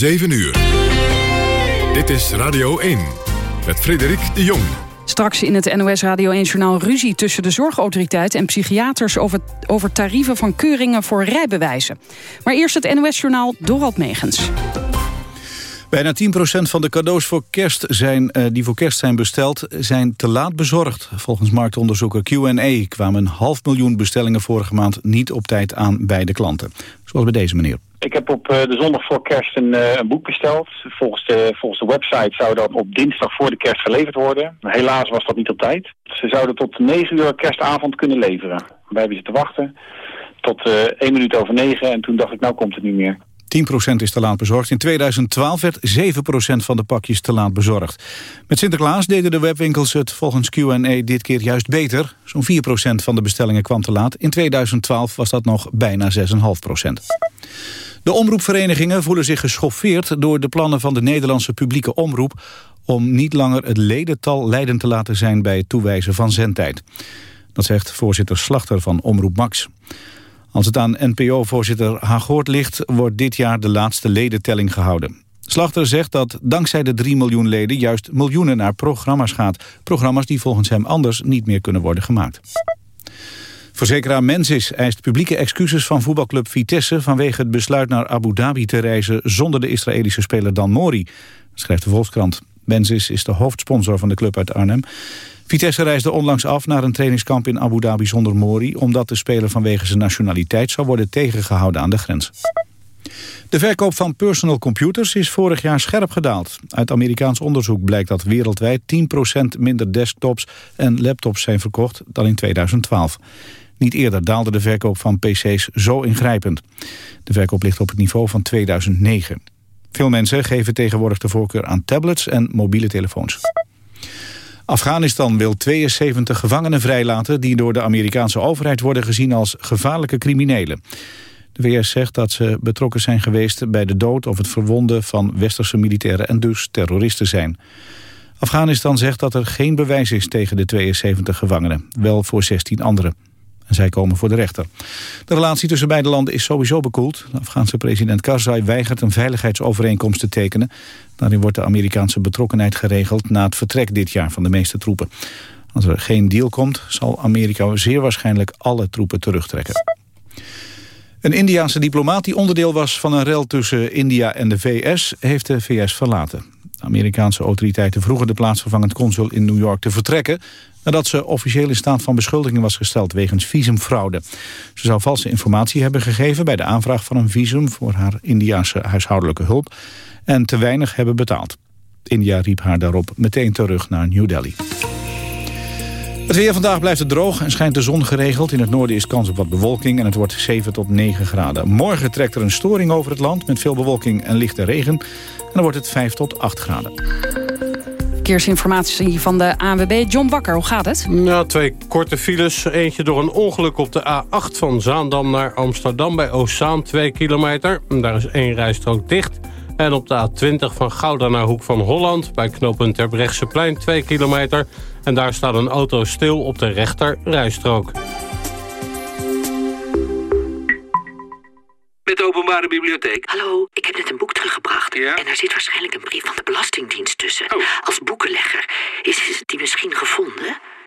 7 uur. Dit is Radio 1 met Frederik de Jong. Straks in het NOS Radio 1-journaal ruzie tussen de zorgautoriteit en psychiaters over, over tarieven van keuringen voor rijbewijzen. Maar eerst het NOS-journaal Dorald Megens. Bijna 10% van de cadeaus voor kerst zijn, uh, die voor kerst zijn besteld... zijn te laat bezorgd. Volgens marktonderzoeker Q&A kwamen een half miljoen bestellingen vorige maand... niet op tijd aan bij de klanten. Zoals bij deze meneer. Ik heb op uh, de zondag voor kerst een, uh, een, boek besteld. Volgens de, volgens de website zou dat op dinsdag voor de kerst geleverd worden. Helaas was dat niet op tijd. Ze zouden tot 9 uur kerstavond kunnen leveren. Wij hebben zitten wachten tot uh, 1 minuut over 9 en toen dacht ik nou komt het niet meer. 10% is te laat bezorgd. In 2012 werd 7% van de pakjes te laat bezorgd. Met Sinterklaas deden de webwinkels het volgens Q&A dit keer juist beter. Zo'n 4% van de bestellingen kwam te laat. In 2012 was dat nog bijna 6,5%. De omroepverenigingen voelen zich geschoffeerd door de plannen van de Nederlandse publieke omroep om niet langer het ledental leidend te laten zijn bij het toewijzen van zendtijd. Dat zegt voorzitter Slachter van Omroep Max. Als het aan NPO-voorzitter Hagoort ligt, wordt dit jaar de laatste ledentelling gehouden. Slachter zegt dat dankzij de 3 miljoen leden juist miljoenen naar programma's gaat. Programma's die volgens hem anders niet meer kunnen worden gemaakt. Verzekeraar Mensis eist publieke excuses van voetbalclub Vitesse... vanwege het besluit naar Abu Dhabi te reizen zonder de Israëlische speler Dan Mori. schrijft de Volkskrant. Mensis is de hoofdsponsor van de club uit Arnhem. Vitesse reisde onlangs af naar een trainingskamp in Abu Dhabi zonder Mori... omdat de speler vanwege zijn nationaliteit zou worden tegengehouden aan de grens. De verkoop van personal computers is vorig jaar scherp gedaald. Uit Amerikaans onderzoek blijkt dat wereldwijd 10% minder desktops en laptops zijn verkocht dan in 2012. Niet eerder daalde de verkoop van pc's zo ingrijpend. De verkoop ligt op het niveau van 2009. Veel mensen geven tegenwoordig de voorkeur aan tablets en mobiele telefoons. Afghanistan wil 72 gevangenen vrijlaten... die door de Amerikaanse overheid worden gezien als gevaarlijke criminelen. De VS zegt dat ze betrokken zijn geweest bij de dood of het verwonden van westerse militairen en dus terroristen zijn. Afghanistan zegt dat er geen bewijs is tegen de 72 gevangenen, wel voor 16 anderen. En zij komen voor de rechter. De relatie tussen beide landen is sowieso bekoeld. De Afghaanse president Karzai weigert een veiligheidsovereenkomst te tekenen. Daarin wordt de Amerikaanse betrokkenheid geregeld... na het vertrek dit jaar van de meeste troepen. Als er geen deal komt, zal Amerika zeer waarschijnlijk alle troepen terugtrekken. Een Indiaanse diplomaat die onderdeel was van een rel tussen India en de VS... heeft de VS verlaten. De Amerikaanse autoriteiten vroegen de plaatsvervangend consul in New York te vertrekken nadat ze officieel in staat van beschuldiging was gesteld wegens visumfraude. Ze zou valse informatie hebben gegeven bij de aanvraag van een visum voor haar Indiaanse huishoudelijke hulp en te weinig hebben betaald. India riep haar daarop meteen terug naar New Delhi. Het weer vandaag blijft het droog en schijnt de zon geregeld. In het noorden is kans op wat bewolking en het wordt 7 tot 9 graden. Morgen trekt er een storing over het land met veel bewolking en lichte regen. En dan wordt het 5 tot 8 graden. Verkeersinformatie van de ANWB. John Bakker, hoe gaat het? Nou, twee korte files. Eentje door een ongeluk op de A8 van Zaandam naar Amsterdam... bij Oostzaan, 2 kilometer. Daar is één rijstrook dicht. En op de A20 van Gouda naar Hoek van Holland... bij knooppunt Terbrechtseplein, 2 kilometer. En daar staat een auto stil op de rechter rijstrook. Met de openbare bibliotheek. Hallo, ik heb net een boek teruggebracht. Ja? En daar zit waarschijnlijk een brief van de Belastingdienst tussen. Oh. Als boekenlegger. Is die misschien gevonden?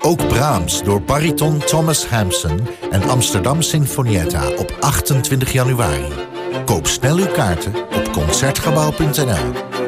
Ook Brahms door bariton Thomas Hampson en Amsterdam Sinfonietta op 28 januari. Koop snel uw kaarten op Concertgebouw.nl.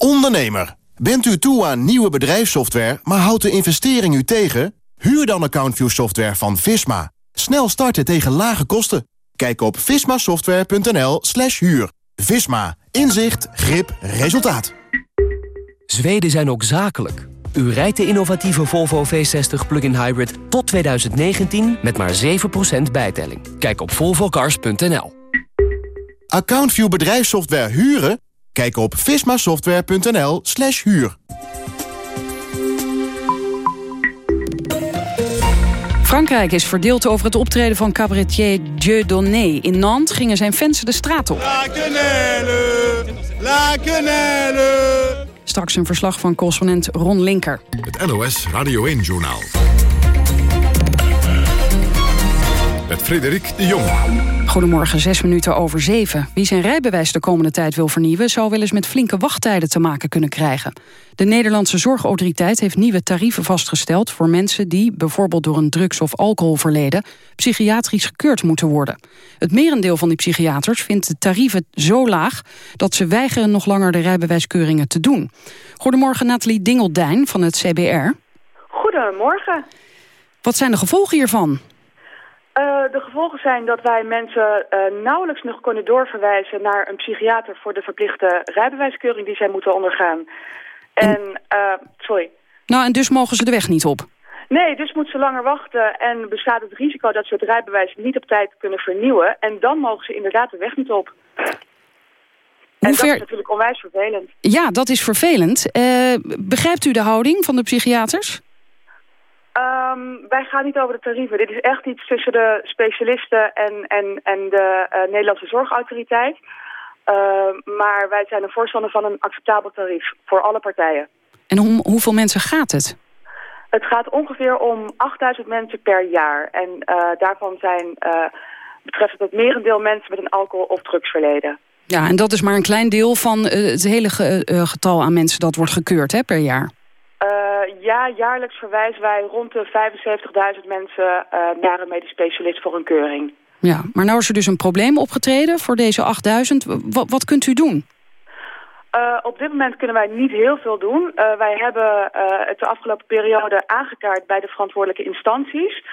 Ondernemer, bent u toe aan nieuwe bedrijfssoftware, maar houdt de investering u tegen? Huur dan AccountView software van Visma. Snel starten tegen lage kosten. Kijk op vismasoftware.nl slash huur. Visma. Inzicht, grip, resultaat. Zweden zijn ook zakelijk. U rijdt de innovatieve Volvo V60 Plug-in Hybrid tot 2019 met maar 7% bijtelling. Kijk op volvocars.nl. AccountView bedrijfssoftware huren? Kijk op vismasoftware.nl slash huur. Frankrijk is verdeeld over het optreden van cabaretier Dieudonné. In Nantes gingen zijn fans de straat op. La quenelle, la quenelle. Straks een verslag van correspondent Ron Linker. Het NOS Radio 1-journaal. Met Frederik de Jong. Goedemorgen, zes minuten over zeven. Wie zijn rijbewijs de komende tijd wil vernieuwen... zou wel eens met flinke wachttijden te maken kunnen krijgen. De Nederlandse Zorgautoriteit heeft nieuwe tarieven vastgesteld... voor mensen die, bijvoorbeeld door een drugs- of alcoholverleden... psychiatrisch gekeurd moeten worden. Het merendeel van die psychiaters vindt de tarieven zo laag... dat ze weigeren nog langer de rijbewijskeuringen te doen. Goedemorgen, Nathalie Dingeldijn van het CBR. Goedemorgen. Wat zijn de gevolgen hiervan? Uh, de gevolgen zijn dat wij mensen uh, nauwelijks nog kunnen doorverwijzen naar een psychiater voor de verplichte rijbewijskeuring die zij moeten ondergaan. En, uh, sorry. Nou, en dus mogen ze de weg niet op? Nee, dus moeten ze langer wachten en bestaat het risico dat ze het rijbewijs niet op tijd kunnen vernieuwen. En dan mogen ze inderdaad de weg niet op. En dat is natuurlijk onwijs vervelend. Ja, dat is vervelend. begrijpt u de houding van de psychiaters? Um, wij gaan niet over de tarieven. Dit is echt iets tussen de specialisten en, en, en de uh, Nederlandse Zorgautoriteit. Uh, maar wij zijn een voorstander van een acceptabel tarief voor alle partijen. En om hoeveel mensen gaat het? Het gaat ongeveer om 8000 mensen per jaar. En uh, daarvan zijn, betreft het het merendeel mensen met een alcohol- of drugsverleden. Ja, en dat is maar een klein deel van het hele getal aan mensen dat wordt gekeurd hè, per jaar. Uh, ja, jaarlijks verwijzen wij rond de 75.000 mensen uh, naar een medisch specialist voor een keuring. Ja, maar nou is er dus een probleem opgetreden voor deze 8000. Wat, wat kunt u doen? Uh, op dit moment kunnen wij niet heel veel doen. wij hebben het de afgelopen periode aangekaart bij de verantwoordelijke instanties.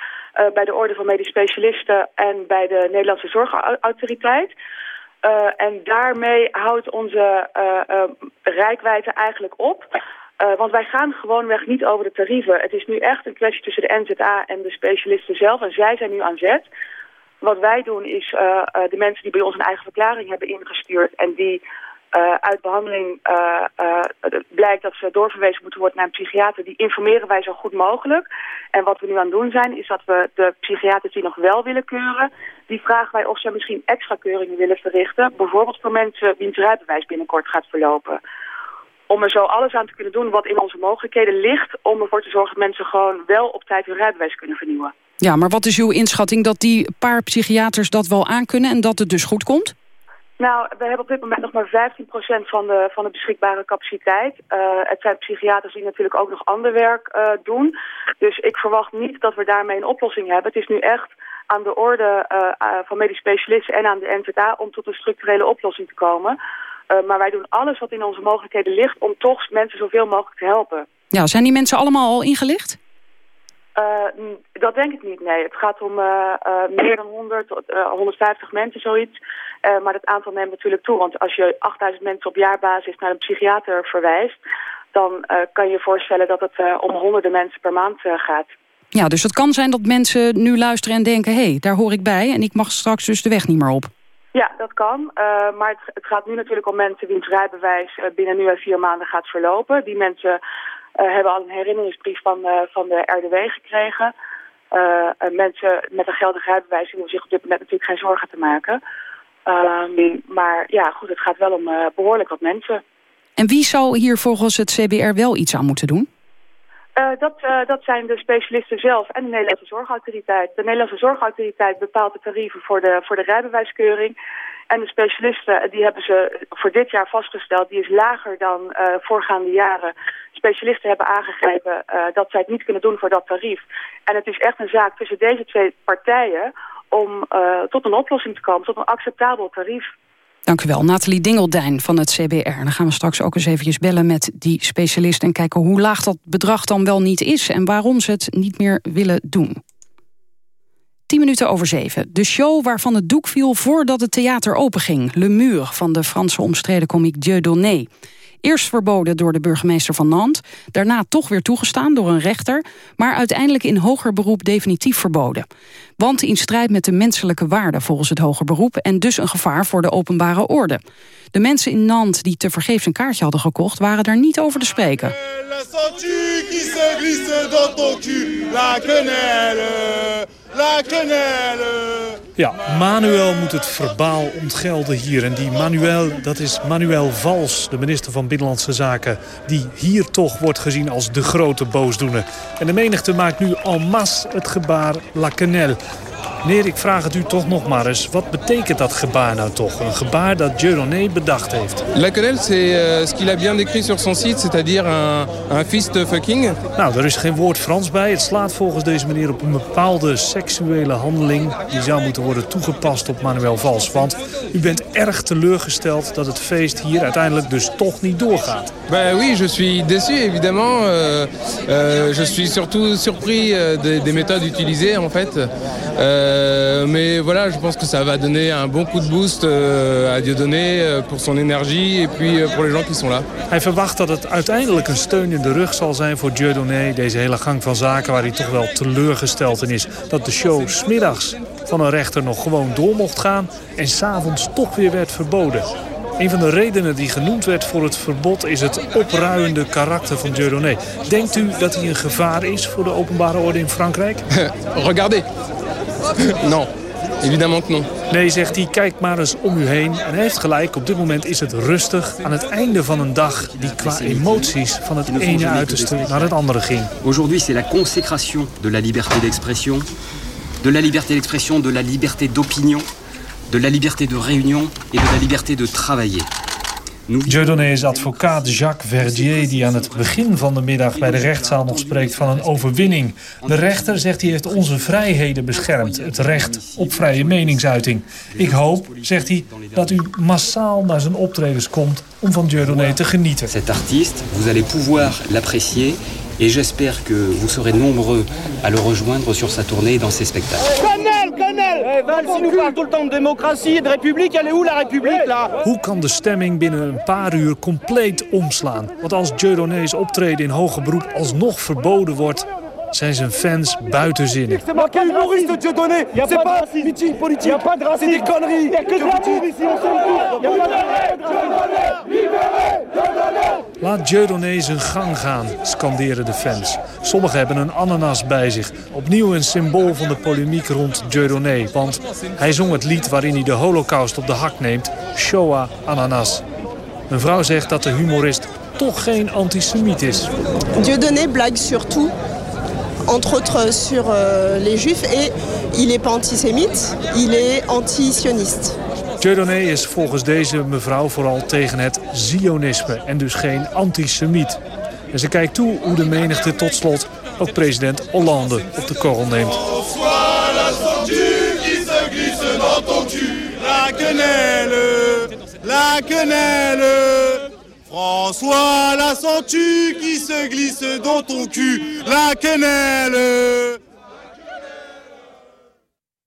bij de Orde van Medisch Specialisten en bij de Nederlandse Zorgautoriteit. en daarmee houdt onze rijkwijde eigenlijk op... Uh, want wij gaan gewoonweg niet over de tarieven. Het is nu echt een kwestie tussen de NZA en de specialisten zelf. En zij zijn nu aan zet. Wat wij doen is uh, uh, de mensen die bij ons een eigen verklaring hebben ingestuurd... en die uit behandeling blijkt dat ze doorverwezen moeten worden naar een psychiater... die informeren wij zo goed mogelijk. En wat we nu aan het doen zijn is dat we de psychiaters die nog wel willen keuren... die vragen wij of ze misschien extra keuringen willen verrichten. Bijvoorbeeld voor mensen wiens rijbewijs binnenkort gaat verlopen om er zo alles aan te kunnen doen wat in onze mogelijkheden ligt... om ervoor te zorgen dat mensen gewoon wel op tijd hun rijbewijs kunnen vernieuwen. Ja, maar wat is uw inschatting dat die paar psychiaters dat wel aankunnen... en dat het dus goed komt? Nou, we hebben op dit moment nog maar 15% van de, van de beschikbare capaciteit. Uh, het zijn psychiaters die natuurlijk ook nog ander werk uh, doen. Dus ik verwacht niet dat we daarmee een oplossing hebben. Het is nu echt aan de orde uh, van medisch specialisten en aan de NZA... om tot een structurele oplossing te komen... Uh, maar wij doen alles wat in onze mogelijkheden ligt om toch mensen zoveel mogelijk te helpen. Ja, zijn die mensen allemaal al ingelicht? Uh, dat denk ik niet, nee. Het gaat om uh, meer dan 100, 150 mensen, zoiets. maar dat aantal neemt natuurlijk toe. Want als je 8000 mensen op jaarbasis naar een psychiater verwijst... dan kan je je voorstellen dat het om honderden mensen per maand gaat. Ja, dus het kan zijn dat mensen nu luisteren en denken... hé, hey, daar hoor ik bij en ik mag straks dus de weg niet meer op. Ja, dat kan. Uh, maar het, het, gaat nu natuurlijk om mensen wiens rijbewijs uh, binnen nu en vier maanden gaat verlopen. Die mensen uh, hebben al een herinneringsbrief van, van de RDW gekregen. mensen met een geldig rijbewijs hoeven zich op dit moment natuurlijk geen zorgen te maken. Ehm, maar ja, goed, het gaat wel om behoorlijk wat mensen. En wie zou hier volgens het CBR wel iets aan moeten doen? Uh, dat, uh, dat zijn de specialisten zelf en de Nederlandse Zorgautoriteit. De Nederlandse Zorgautoriteit bepaalt de tarieven voor de, voor de rijbewijskeuring. En de specialisten, die hebben ze voor dit jaar vastgesteld, die is lager dan uh, voorgaande jaren. Specialisten hebben aangegeven dat zij het niet kunnen doen voor dat tarief. En het is echt een zaak tussen deze twee partijen om tot een oplossing te komen, tot een acceptabel tarief. Dank u wel, Nathalie Dingeldijn van het CBR. Dan gaan we straks ook eens eventjes bellen met die specialist... en kijken hoe laag dat bedrag dan wel niet is... en waarom ze het niet meer willen doen. 10 minuten over zeven. De show waarvan het doek viel voordat het theater openging. Le Mur van de Franse omstreden komiek Dieudonné. Eerst verboden door de burgemeester van Nantes. Daarna toch weer toegestaan door een rechter. Maar uiteindelijk in hoger beroep definitief verboden. Want in strijd met de menselijke waarden volgens het hoger beroep... en dus een gevaar voor de openbare orde. De mensen in Nantes die tevergeefs een kaartje hadden gekocht... waren daar niet over te spreken. Ja, Manuel moet het verbaal ontgelden hier. En die Manuel, dat is Manuel Vals, de minister van Binnenlandse Zaken... die hier toch wordt gezien als de grote boosdoener. En de menigte maakt nu en masse het gebaar La. Meneer, ik vraag het u toch nog maar eens. Wat betekent dat gebaar nou toch? Een gebaar dat Dieudonné bedacht heeft. La querelle, c'est euh, ce qu'il a bien décrit sur son site, c'est-à-dire un, un fist fucking. Nou, er is geen woord Frans bij. Het slaat volgens deze meneer op een bepaalde seksuele handeling. Die zou moeten worden toegepast op Manuel Vals. Want u bent erg teleurgesteld dat het feest hier uiteindelijk dus toch niet doorgaat. Ben oui, je suis déçu évidemment. Euh, euh, je suis surtout surpris des, des méthodes utilisées en fait. Mais voilà, je pense que ça va donner un bon coup de boost euh, à Dieudonné euh, pour son énergie et puis pour les gens qui sont là. Hij verwacht dat het uiteindelijk een steun in de rug zal zijn voor Dieudonné. Deze hele gang van zaken waar hij toch wel teleurgesteld in is. Dat de show smiddags van een rechter nog gewoon door mocht gaan en s'avonds toch weer werd verboden. Een van de redenen die genoemd werd voor het verbod is het opruiende karakter van Dieudonné. Denkt u dat hij een gevaar is voor de openbare orde in Frankrijk? Regardez, non, évidemment que non. Nee, zegt hij, kijk maar eens om u heen. En hij heeft gelijk, op dit moment is het rustig aan het einde van een dag... die qua emoties van het ene uiterste naar het andere ging. Aujourd'hui, c'est la consécration de la liberté d'expression. De la liberté d'expression, de la liberté d'opinion. De la liberté de réunion et de la liberté de travailler. Dieudonné is advocaat Jacques Verdier... die aan het begin van de middag bij de rechtszaal nog spreekt van een overwinning. De rechter zegt hij heeft onze vrijheden beschermd. Het recht op vrije meningsuiting. Ik hoop, zegt hij, dat u massaal naar zijn optredens komt... om van Dieudonné te genieten. Cet artiste, vous allez pouvoir l'apprécier... Et j'espère que vous serez nombreux à le rejoindre sur sa tournée dans ses spectacles. Val, si nous parle tout le temps de démocratie et de république, elle est où la république là? Hoe kan de stemming binnen een paar uur compleet omslaan? Want als Dieudonné's optreden in hoger beroep alsnog verboden wordt zijn zijn fans buiten zinnen. C'est marqué humoriste Dieudonné. C'est pas meeting politique. Y a pas de racisme. C'est des conneries. Y a que de l'amour ici. On s'en Laat Dieudonné zijn gang gaan, scanderen de fans. Sommigen hebben een ananas bij zich. Opnieuw een symbool van de polemiek rond Dieudonné. Want hij zong het lied waarin hij de holocaust op de hak neemt. Shoah Ananas. Een vrouw zegt dat de humorist toch geen antisemiet is. Dieudonné blague surtout entre autres sur euh, les juifs. Et il n'est pas antisémite, il est anti-sioniste. Dieudonné is volgens deze mevrouw vooral tegen het zionisme en dus geen antisemiet. En ze kijkt toe hoe de menigte tot slot ook president Hollande op de korrel neemt. La quenelle, la quenelle. François, la sens-tu qui se glisse dans ton cul, la quenelle.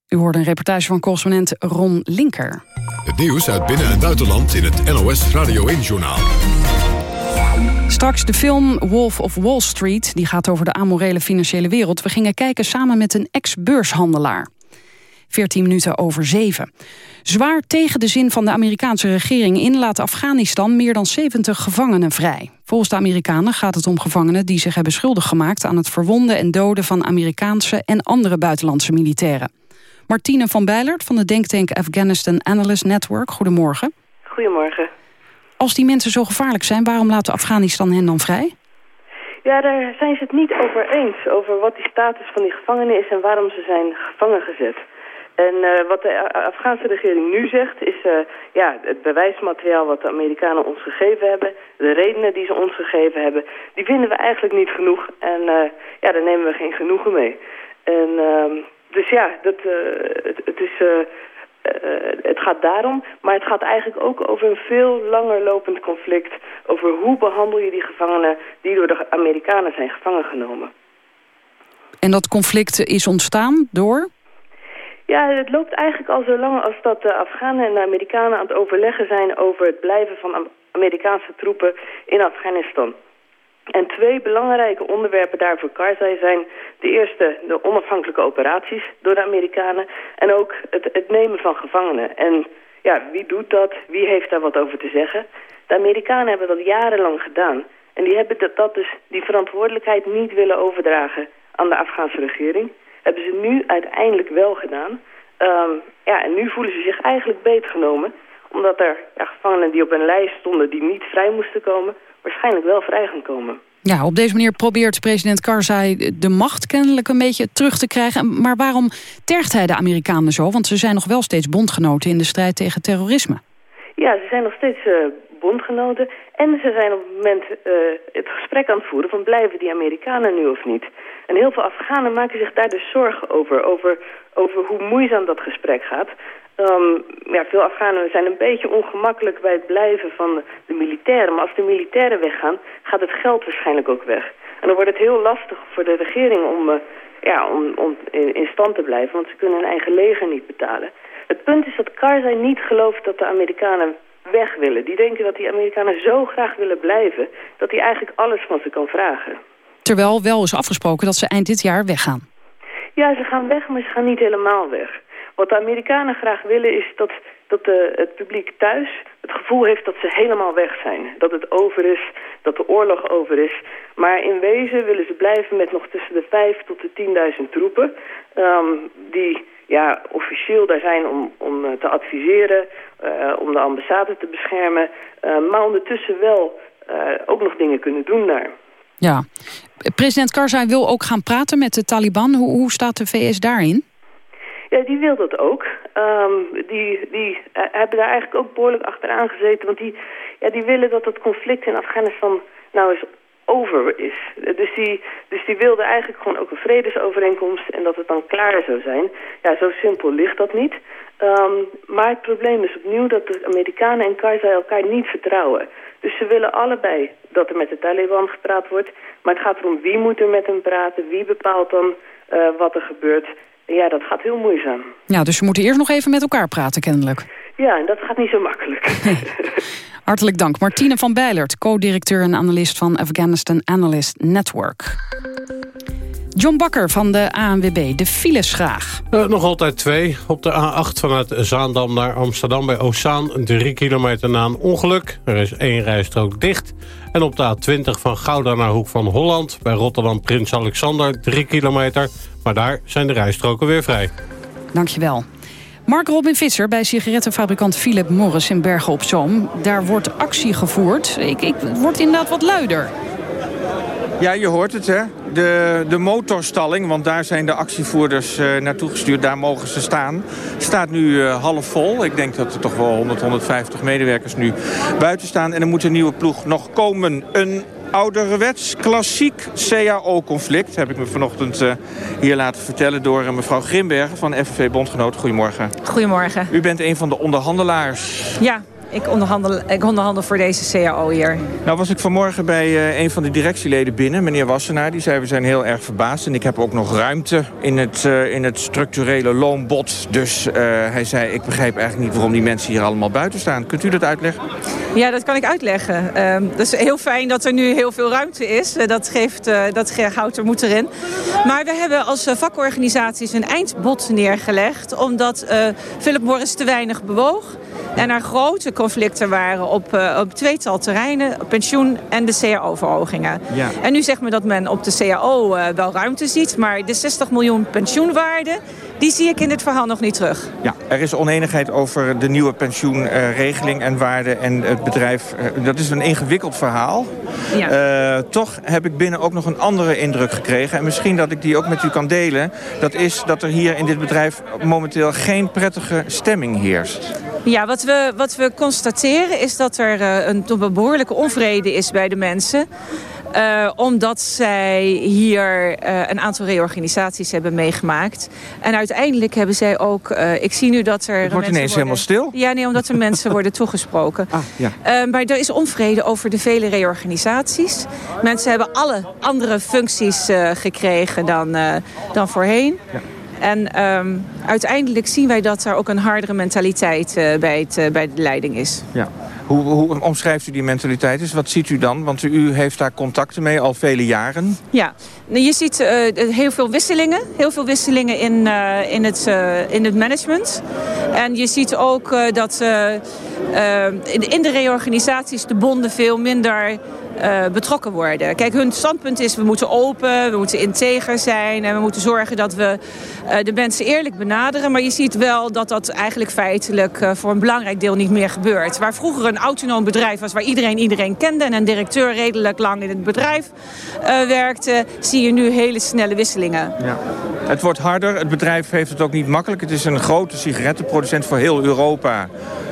U hoorde een reportage van correspondent Ron Linker. Het nieuws uit binnen- en buitenland in het NOS Radio 1-journaal. Straks de film Wolf of Wall Street. Die gaat over de amorele financiële wereld. We gingen kijken samen met een ex-beurshandelaar. 14 minuten over 7. Zwaar tegen de zin van de Amerikaanse regering in... laat Afghanistan meer dan 70 gevangenen vrij. Volgens de Amerikanen gaat het om gevangenen die zich hebben schuldig gemaakt... aan het verwonden en doden van Amerikaanse en andere buitenlandse militairen. Martine van Bijlert van de denktank Afghanistan Analyst Network. Goedemorgen. Goedemorgen. als die mensen zo gevaarlijk zijn, waarom laat Afghanistan hen dan vrij? Ja, daar zijn ze het niet over eens. Over wat die status van die gevangenen is en waarom ze zijn gevangen gezet. En uh, wat de Afghaanse regering nu zegt is... Uh, ja, het bewijsmateriaal wat de Amerikanen ons gegeven hebben... de redenen die ze ons gegeven hebben... die vinden we eigenlijk niet genoeg. En uh, ja, daar nemen we geen genoegen mee. En dus ja, dat, het, het, is... het gaat daarom, maar het gaat eigenlijk ook over een veel langer lopend conflict. Over hoe behandel je die gevangenen die door de Amerikanen zijn gevangen genomen. En dat conflict is ontstaan door? Ja, het loopt eigenlijk al zo lang als dat de Afghanen en de Amerikanen aan het overleggen zijn over het blijven van Amerikaanse troepen in Afghanistan. En twee belangrijke onderwerpen daarvoor Karzai zijn de eerste de onafhankelijke operaties door de Amerikanen en ook het, het nemen van gevangenen. En ja, wie doet dat? Wie heeft daar wat over te zeggen? De Amerikanen hebben dat jarenlang gedaan. En die hebben dat, dat dus die verantwoordelijkheid niet willen overdragen aan de Afghaanse regering hebben ze nu uiteindelijk wel gedaan. Um, ja, en nu voelen ze zich eigenlijk beetgenomen. Omdat er ja, gevangenen die op een lijst stonden die niet vrij moesten komen... waarschijnlijk wel vrij gaan komen. Ja, op deze manier probeert president Karzai de macht kennelijk een beetje terug te krijgen. Maar waarom tergt hij de Amerikanen zo? Want ze zijn nog wel steeds bondgenoten in de strijd tegen terrorisme. Ja, ze zijn nog steeds uh, bondgenoten. En ze zijn op het moment uh, het gesprek aan het voeren van blijven die Amerikanen nu of niet. En heel veel Afghanen maken zich daar dus zorgen over, over, over hoe moeizaam dat gesprek gaat. Um, ja, veel Afghanen zijn een beetje ongemakkelijk bij het blijven van de militairen. Maar als de militairen weggaan, gaat het geld waarschijnlijk ook weg. En dan wordt het heel lastig voor de regering om, uh, ja, om, om in, in, stand te blijven, want ze kunnen hun eigen leger niet betalen. Het punt is dat Karzai niet gelooft dat de Amerikanen weg willen. Die denken dat die Amerikanen zo graag willen blijven... dat hij eigenlijk alles van ze kan vragen. Terwijl wel is afgesproken dat ze eind dit jaar weggaan. Ja, ze gaan weg, maar ze gaan niet helemaal weg. Wat de Amerikanen graag willen is dat, dat de, het publiek thuis het gevoel heeft dat ze helemaal weg zijn. Dat het over is, dat de oorlog over is. Maar in wezen willen ze blijven met nog tussen de 5 tot de 10.000 troepen... Um, die ja, officieel daar zijn om, om eh, te adviseren, uh, om de ambassade te beschermen. Uh, maar ondertussen wel ook nog dingen kunnen doen daar. Ja, president Karzai wil ook gaan praten met de Taliban. Hoe, hoe staat de VS daarin? Ja, die wil dat ook. Um, die, die hebben daar eigenlijk ook behoorlijk achteraan gezeten. Want die, ja, die willen dat het conflict in Afghanistan nou eens over is. Dus die, dus die wilde eigenlijk gewoon ook een vredesovereenkomst en dat het dan klaar zou zijn. Ja, zo simpel ligt dat niet. Um, maar het probleem is opnieuw dat de Amerikanen en Karzai elkaar niet vertrouwen. Dus ze willen allebei dat er met de Taliban gepraat wordt. Maar het gaat erom wie moet er met hem praten, wie bepaalt dan uh, wat er gebeurt. Ja, dat gaat heel moeizaam. Ja, dus ze moeten eerst nog even met elkaar praten kennelijk. Ja, en dat gaat niet zo makkelijk. Hartelijk dank. Martine van Bijlert, co-directeur en analist van Afghanistan Analyst Network. John Bakker van de ANWB, de files graag. Uh, nog altijd twee. Op de A8 vanuit Zaandam naar Amsterdam bij Ozaan. Drie kilometer na een ongeluk. Er is één rijstrook dicht. En op de A20 van Gouda naar Hoek van Holland... bij Rotterdam Prins Alexander, drie kilometer. Maar daar zijn de rijstroken weer vrij. Dankjewel. Mark Robin Visser bij sigarettenfabrikant Philip Morris in Bergen op Zoom. Daar wordt actie gevoerd. Ik, ik word inderdaad wat luider. Ja, je hoort het, hè? De, de motorstalling, want daar zijn de actievoerders uh, naartoe gestuurd. Daar mogen ze staan. Staat nu uh, half vol. Ik denk dat er toch wel 100, 150 medewerkers nu buiten staan. En er moet een nieuwe ploeg nog komen. Een ouderwets klassiek CAO-conflict. Heb ik me vanochtend uh, hier laten vertellen door mevrouw Grimbergen van FNV Bondgenoot. Goedemorgen. Goedemorgen. U bent een van de onderhandelaars. Ja, ik onderhandel, ik onderhandel voor deze CAO hier. Nou was ik vanmorgen bij uh, een van de directieleden binnen, meneer Wassenaar. Die zei we zijn heel erg verbaasd en ik heb ook nog ruimte in het, uh, in het structurele loonbod. Dus uh, hij zei ik begrijp eigenlijk niet waarom die mensen hier allemaal buiten staan. Kunt u dat uitleggen? Ja, dat kan ik uitleggen. Uh, dat is heel fijn dat er nu heel veel ruimte is. dat, geeft, dat houdt er moed erin. Maar we hebben als vakorganisaties een eindbod neergelegd... omdat Philip Morris te weinig bewoog. En er grote conflicten waren op, uh, op tweetal terreinen, pensioen en de CAO-verhogingen. Ja. En nu zegt men dat men op de CAO uh, wel ruimte ziet, maar de 60 miljoen pensioenwaarde die zie ik in dit verhaal nog niet terug. Ja, er is oneenigheid over de nieuwe pensioenregeling en waarde en het bedrijf. Eh, dat is een ingewikkeld verhaal. Ja. Uh, toch heb ik binnen ook nog een andere indruk gekregen. En misschien dat ik die ook met u kan delen. Dat is dat er hier in dit bedrijf momenteel geen prettige stemming heerst. Ja, wat we, wat we constateren is dat er uh, een, een behoorlijke onvrede is bij de mensen. Uh, omdat zij hier uh, een aantal reorganisaties hebben meegemaakt. En uiteindelijk hebben zij ook... Uh, ik zie nu dat er... Het wordt ineens helemaal stil? Ja, nee, omdat er mensen worden toegesproken. Ah, ja. maar er is onvrede over de vele reorganisaties. Mensen hebben alle andere functies gekregen dan, dan voorheen. Ja. En um, uiteindelijk zien wij dat er ook een hardere mentaliteit bij, het, bij de leiding is. Ja. Hoe, hoe, omschrijft u die mentaliteit? Dus wat ziet u dan? Want u heeft daar contacten mee al vele jaren. Ja, je ziet uh, heel veel wisselingen. Heel veel wisselingen in, in, het, in het management. En je ziet ook dat in de reorganisaties de bonden veel minder uh, betrokken worden. Kijk, hun standpunt is we moeten open, we moeten integer zijn... en we moeten zorgen dat we uh, de mensen eerlijk benaderen. Maar je ziet wel dat dat eigenlijk feitelijk uh, voor een belangrijk deel niet meer gebeurt. Waar vroeger een autonoom bedrijf was waar iedereen iedereen kende... en een directeur redelijk lang in het bedrijf werkte... zie je nu hele snelle wisselingen. Ja. Het wordt harder, het bedrijf heeft het ook niet makkelijk. Het is een grote sigarettenproducent voor heel Europa...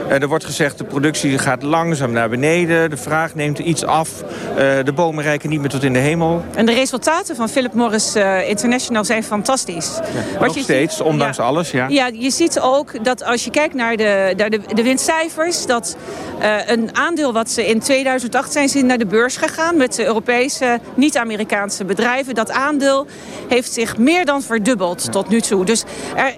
er wordt gezegd de productie gaat langzaam naar beneden. De vraag neemt iets af. Uh, de bomen reiken niet meer tot in de hemel. En de resultaten van Philip Morris uh, International zijn fantastisch. Ja, nog steeds, ziet, ondanks ja, alles. Ja. ja, je ziet ook dat als je kijkt naar de, naar de, de winstcijfers... dat uh, een aandeel wat ze in 2008 zijn ze naar de beurs gegaan... met de Europese, niet-Amerikaanse bedrijven. Dat aandeel heeft zich meer dan verdubbeld ja. tot nu toe. Dus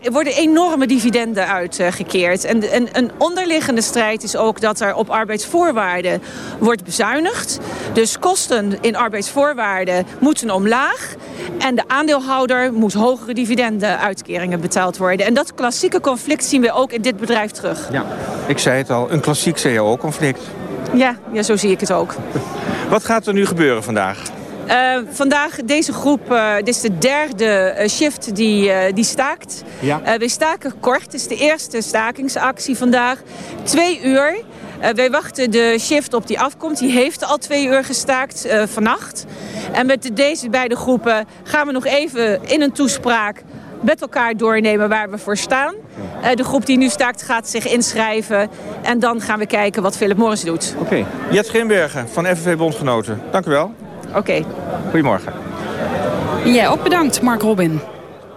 er worden enorme dividenden uitgekeerd. En, en een onderliggende strijd is ook dat er op arbeidsvoorwaarden wordt bezuinigd. Dus kosten in arbeidsvoorwaarden moeten omlaag. En de aandeelhouder moet hogere dividendenuitkeringen betaald worden. En dat klassieke conflict zien we ook in dit bedrijf terug. Ja, ik zei het al, een klassiek CAO-conflict. Ja, ja, zo zie ik het ook. Wat gaat er nu gebeuren vandaag? Uh, vandaag, deze groep, uh, dit is de derde uh, shift die, die staakt. Ja. we staken kort, het is de eerste stakingsactie vandaag. Twee uur. Uh, wij wachten de shift op die afkomt. Die heeft al twee uur gestaakt uh, vannacht. En met deze beide groepen gaan we nog even in een toespraak met elkaar doornemen waar we voor staan. Uh, de groep die nu staakt gaat zich inschrijven. En dan gaan we kijken wat Philip Morris doet. Oké. Okay. Jet Grimbergen van FNV Bondgenoten. Dank u wel. Oké. Okay. Goedemorgen. Jij ook bedankt, Mark Robin.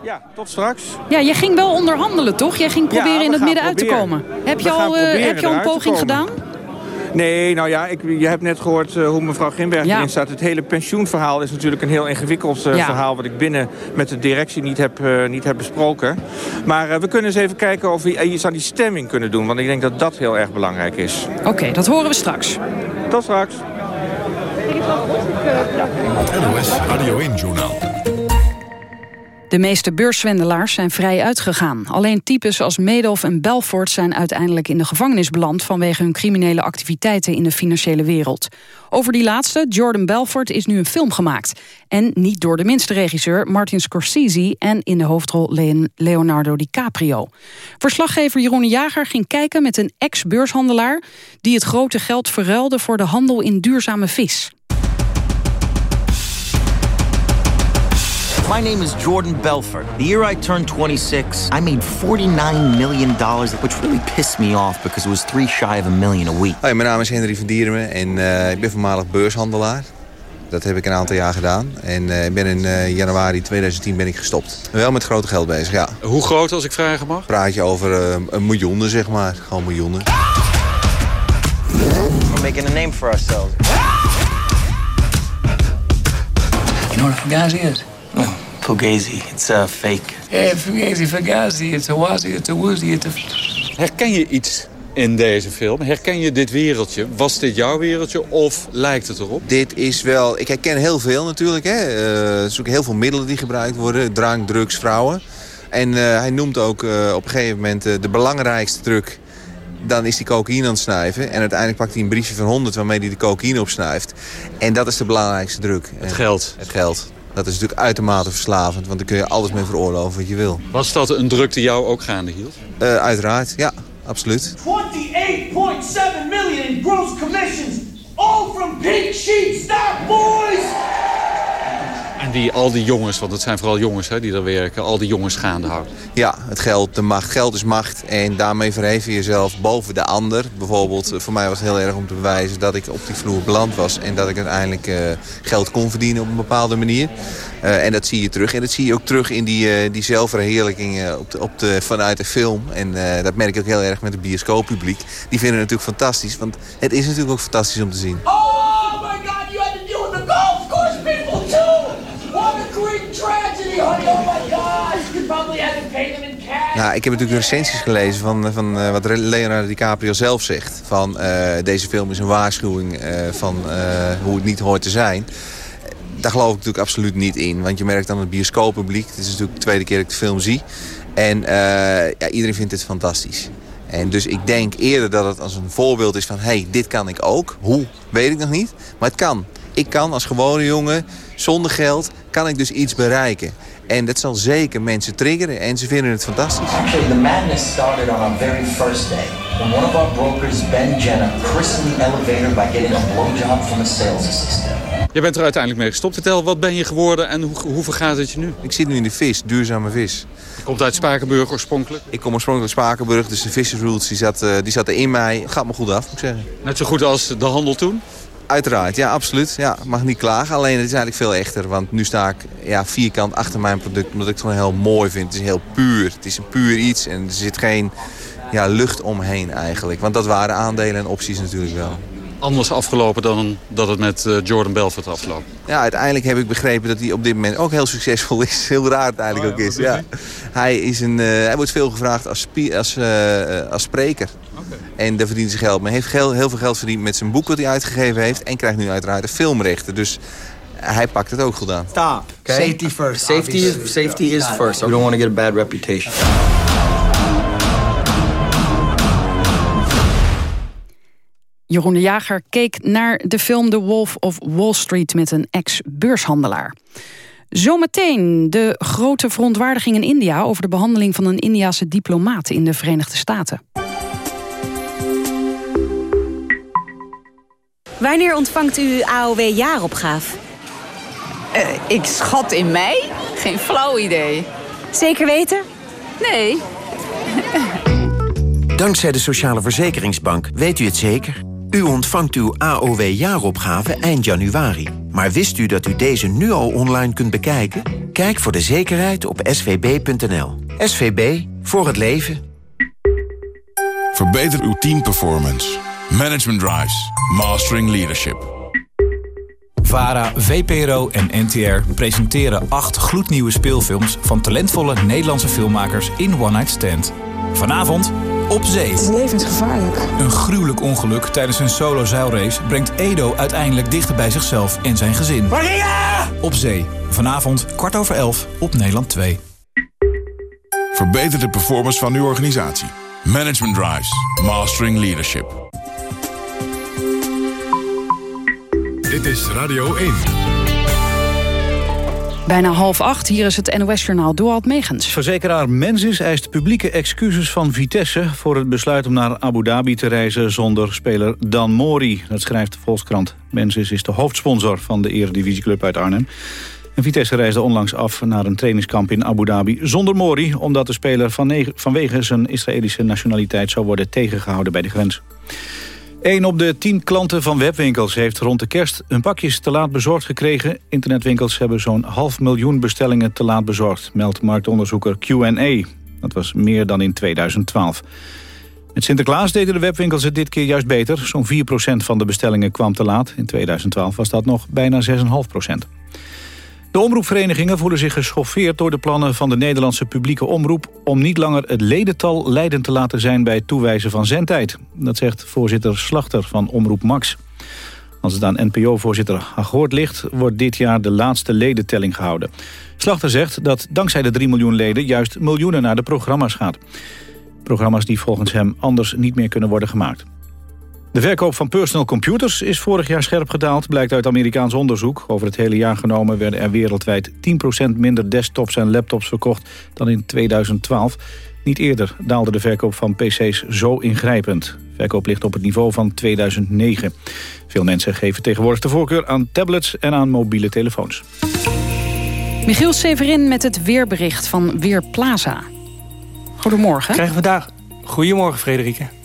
Ja, tot straks. Ja, je ging wel onderhandelen, toch? Jij ging proberen ja, in het midden proberen. uit te komen. Heb je al, uh, heb je al een poging gedaan? Nee, nou ja, ik, je hebt net gehoord uh, hoe mevrouw Grimberg ja. erin staat. Het hele pensioenverhaal is natuurlijk een heel ingewikkeld uh, ja. verhaal... wat ik binnen met de directie niet heb, uh, niet heb besproken. Maar we kunnen eens even kijken of we iets aan die stemming kunnen doen. Want ik denk dat dat heel erg belangrijk is. Oké, okay, dat horen we straks. Tot straks. NOS Radio 1-journaal. De meeste beurswendelaars zijn vrij uitgegaan. Alleen types als Madoff en Belfort zijn uiteindelijk in de gevangenis beland... vanwege hun criminele activiteiten in de financiële wereld. Over die laatste, Jordan Belfort, is nu een film gemaakt. En niet door de minste regisseur, Martin Scorsese... en in de hoofdrol Leonardo DiCaprio. Verslaggever Jeroen Jager ging kijken met een ex-beurshandelaar... die het grote geld verruilde voor de handel in duurzame vis. My name is Jordan Belfort. The year I turned 26, I made $49 million, which really pissed me off because it was three shy of a million a week. Hoi, mijn naam is Henry van Dierenme en uh, ik ben voormalig beurshandelaar. Dat heb ik een aantal jaar gedaan. En uh, ik ben in uh, januari 2010 ben ik gestopt. Wel met grote geld bezig, ja. Hoe groot als ik vragen mag? Praat je over een miljoenen, zeg maar. Gewoon miljoenen. We're making a name for ourselves. You know what a fugazi is? Fugazi, it's a fake. Yeah, Fugazi, Fugazi, it's a wazi, it's a woozy, it's a... Herken je iets in deze film? Herken je dit wereldje? Was dit jouw wereldje of lijkt het erop? Dit is wel... Ik herken heel veel natuurlijk. Hè. Uh, er zijn ook heel veel middelen die gebruikt worden. Drank, drugs, vrouwen. En uh, hij noemt ook uh, op een gegeven moment de belangrijkste druk dan is hij cocaïne aan het snuiven. En uiteindelijk pakt hij een briefje van 100 waarmee hij de cocaïne opsnuift. En dat is de belangrijkste druk. Het geld. Het geld. Dat is natuurlijk uitermate verslavend, want dan kun je alles mee veroorloven wat je wil. Was dat een druk die jou ook gaande hield? Uh, uiteraard, ja, absoluut. 28.7 million in gross commissions, all from Pink Sheep Stock Boys! Die, al die jongens, want het zijn vooral jongens hè, die er werken, al die jongens gaande houdt. Ja, het geld, de macht. Geld is macht en daarmee verhef je jezelf boven de ander. Bijvoorbeeld, eh, voor mij was het heel erg om te bewijzen dat ik op die vloer beland was... en dat ik uiteindelijk uh, geld kon verdienen op een bepaalde manier. Uh, en dat zie je terug. En dat zie je ook terug in die, uh, die zelfverheerlijking op de, op de, vanuit de film. En dat merk ik ook heel erg met het bioscooppubliek. Die vinden het natuurlijk fantastisch, want het is natuurlijk ook fantastisch om te zien. Nou, ik heb natuurlijk recensies gelezen van, van uh, wat Leonardo DiCaprio zelf zegt. Van uh, deze film is een waarschuwing van hoe het niet hoort te zijn. Daar geloof ik natuurlijk absoluut niet in. Want je merkt dan het bioscooppubliek. Het is natuurlijk de tweede keer dat ik de film zie. En ja, iedereen vindt het fantastisch. En dus ik denk eerder dat het als een voorbeeld is van... hé, hey, dit kan ik ook. Hoe, weet ik nog niet. Maar het kan. Ik kan als gewone jongen, zonder geld, kan ik dus iets bereiken. En dat zal zeker mensen triggeren en ze vinden het fantastisch. Actually, the madness started on our very first day. When one of our brokers, Ben Jenner, christened the elevator by getting a blowjob from a sales assistant. Je bent er uiteindelijk mee gestopt. Vertel, wat ben je geworden en hoe, hoe vergaat het je nu? Ik zit nu in de vis, duurzame vis. Je komt uit Spakenburg oorspronkelijk? Ik kom oorspronkelijk uit Spakenburg, dus de vissersroots die zat, die zat er in mij. Gaat me goed af, moet ik zeggen. Net zo goed als de handel toen? Uiteraard, ja, absoluut. Ja, mag niet klagen. Alleen het is eigenlijk veel echter. Want nu sta ik ja, vierkant achter mijn product. Omdat ik het gewoon heel mooi vind. Het is heel puur. Het is een puur iets. En er zit geen ja, lucht omheen eigenlijk. Want dat waren aandelen en opties natuurlijk wel. Anders afgelopen dan dat het met Jordan Belfort afloopt? Ja, uiteindelijk heb ik begrepen dat hij op dit moment ook heel succesvol is. Heel raar het eigenlijk oh, ja, ook is. Ja. Hij, is een, uh, hij wordt veel gevraagd als, als, uh, als spreker. Okay. En daar verdient hij geld mee. Hij heeft heel, heel veel geld verdiend met zijn boek wat hij uitgegeven heeft. En krijgt nu uiteraard de filmrechten. Dus hij pakt het ook goed aan. Stop. Okay. Safety first. Safety is, safety is first. We don't want to get a bad reputation. Jeroen de Jager keek naar de film The Wolf of Wall Street met een ex-beurshandelaar. Zometeen de grote verontwaardiging in India over de behandeling van een Indiase diplomaat in de Verenigde Staten. Wanneer ontvangt u AOW-jaaropgave? Uh, ik schat in mei? Geen flauw idee. Zeker weten? Nee. Dankzij de Sociale Verzekeringsbank weet u het zeker. U ontvangt uw AOW-jaaropgave eind januari. Maar wist u dat u deze nu al online kunt bekijken? Kijk voor de zekerheid op svb.nl. SVB, voor het leven. Verbeter uw teamperformance. Management Drives. Mastering Leadership. VARA, VPRO en NTR presenteren acht gloednieuwe speelfilms... van talentvolle Nederlandse filmmakers in One Night Stand. Vanavond op zee. Het is levensgevaarlijk. Een gruwelijk ongeluk tijdens een solo-zeilrace... brengt Edo uiteindelijk dichter bij zichzelf en zijn gezin. Maria! Op zee. Vanavond kwart over elf op Nederland 2. Verbeter de performance van uw organisatie. Management Drives. Mastering Leadership. Dit is Radio 1. Bijna half acht, hier is het NOS-journaal Doald Megens. Verzekeraar Mensis eist publieke excuses van Vitesse... voor het besluit om naar Abu Dhabi te reizen zonder speler Dan Mori. Dat schrijft de Volkskrant. Mensis is de hoofdsponsor van de Eredivisieclub uit Arnhem. En Vitesse reisde onlangs af naar een trainingskamp in Abu Dhabi zonder Mori... omdat de speler vanwege zijn Israëlische nationaliteit zou worden tegengehouden bij de grens. Een op de tien klanten van webwinkels heeft rond de kerst hun pakjes te laat bezorgd gekregen. Internetwinkels hebben zo'n half miljoen bestellingen te laat bezorgd, meldt marktonderzoeker Q&A. Dat was meer dan in 2012. Met Sinterklaas deden de webwinkels het dit keer juist beter. Zo'n 4% van de bestellingen kwam te laat. In 2012 was dat nog bijna 6,5%. De omroepverenigingen voelen zich geschoffeerd door de plannen van de Nederlandse publieke omroep om niet langer het ledental leidend te laten zijn bij het toewijzen van zendtijd. Dat zegt voorzitter Slachter van Omroep Max. Als het aan NPO-voorzitter Hagoort ligt, wordt dit jaar de laatste ledentelling gehouden. Slachter zegt dat dankzij de 3 miljoen leden juist miljoenen naar de programma's gaat. Programma's die volgens hem anders niet meer kunnen worden gemaakt. De verkoop van personal computers is vorig jaar scherp gedaald... blijkt uit Amerikaans onderzoek. Over het hele jaar genomen werden er wereldwijd 10% minder desktops en laptops verkocht dan in 2012. Niet eerder daalde de verkoop van pc's zo ingrijpend. Verkoop ligt op het niveau van 2009. Veel mensen geven tegenwoordig de voorkeur aan tablets en aan mobiele telefoons. Michiel Severin met het weerbericht van Weerplaza. Goedemorgen. Krijgen we vandaag... Goedemorgen, Frederike.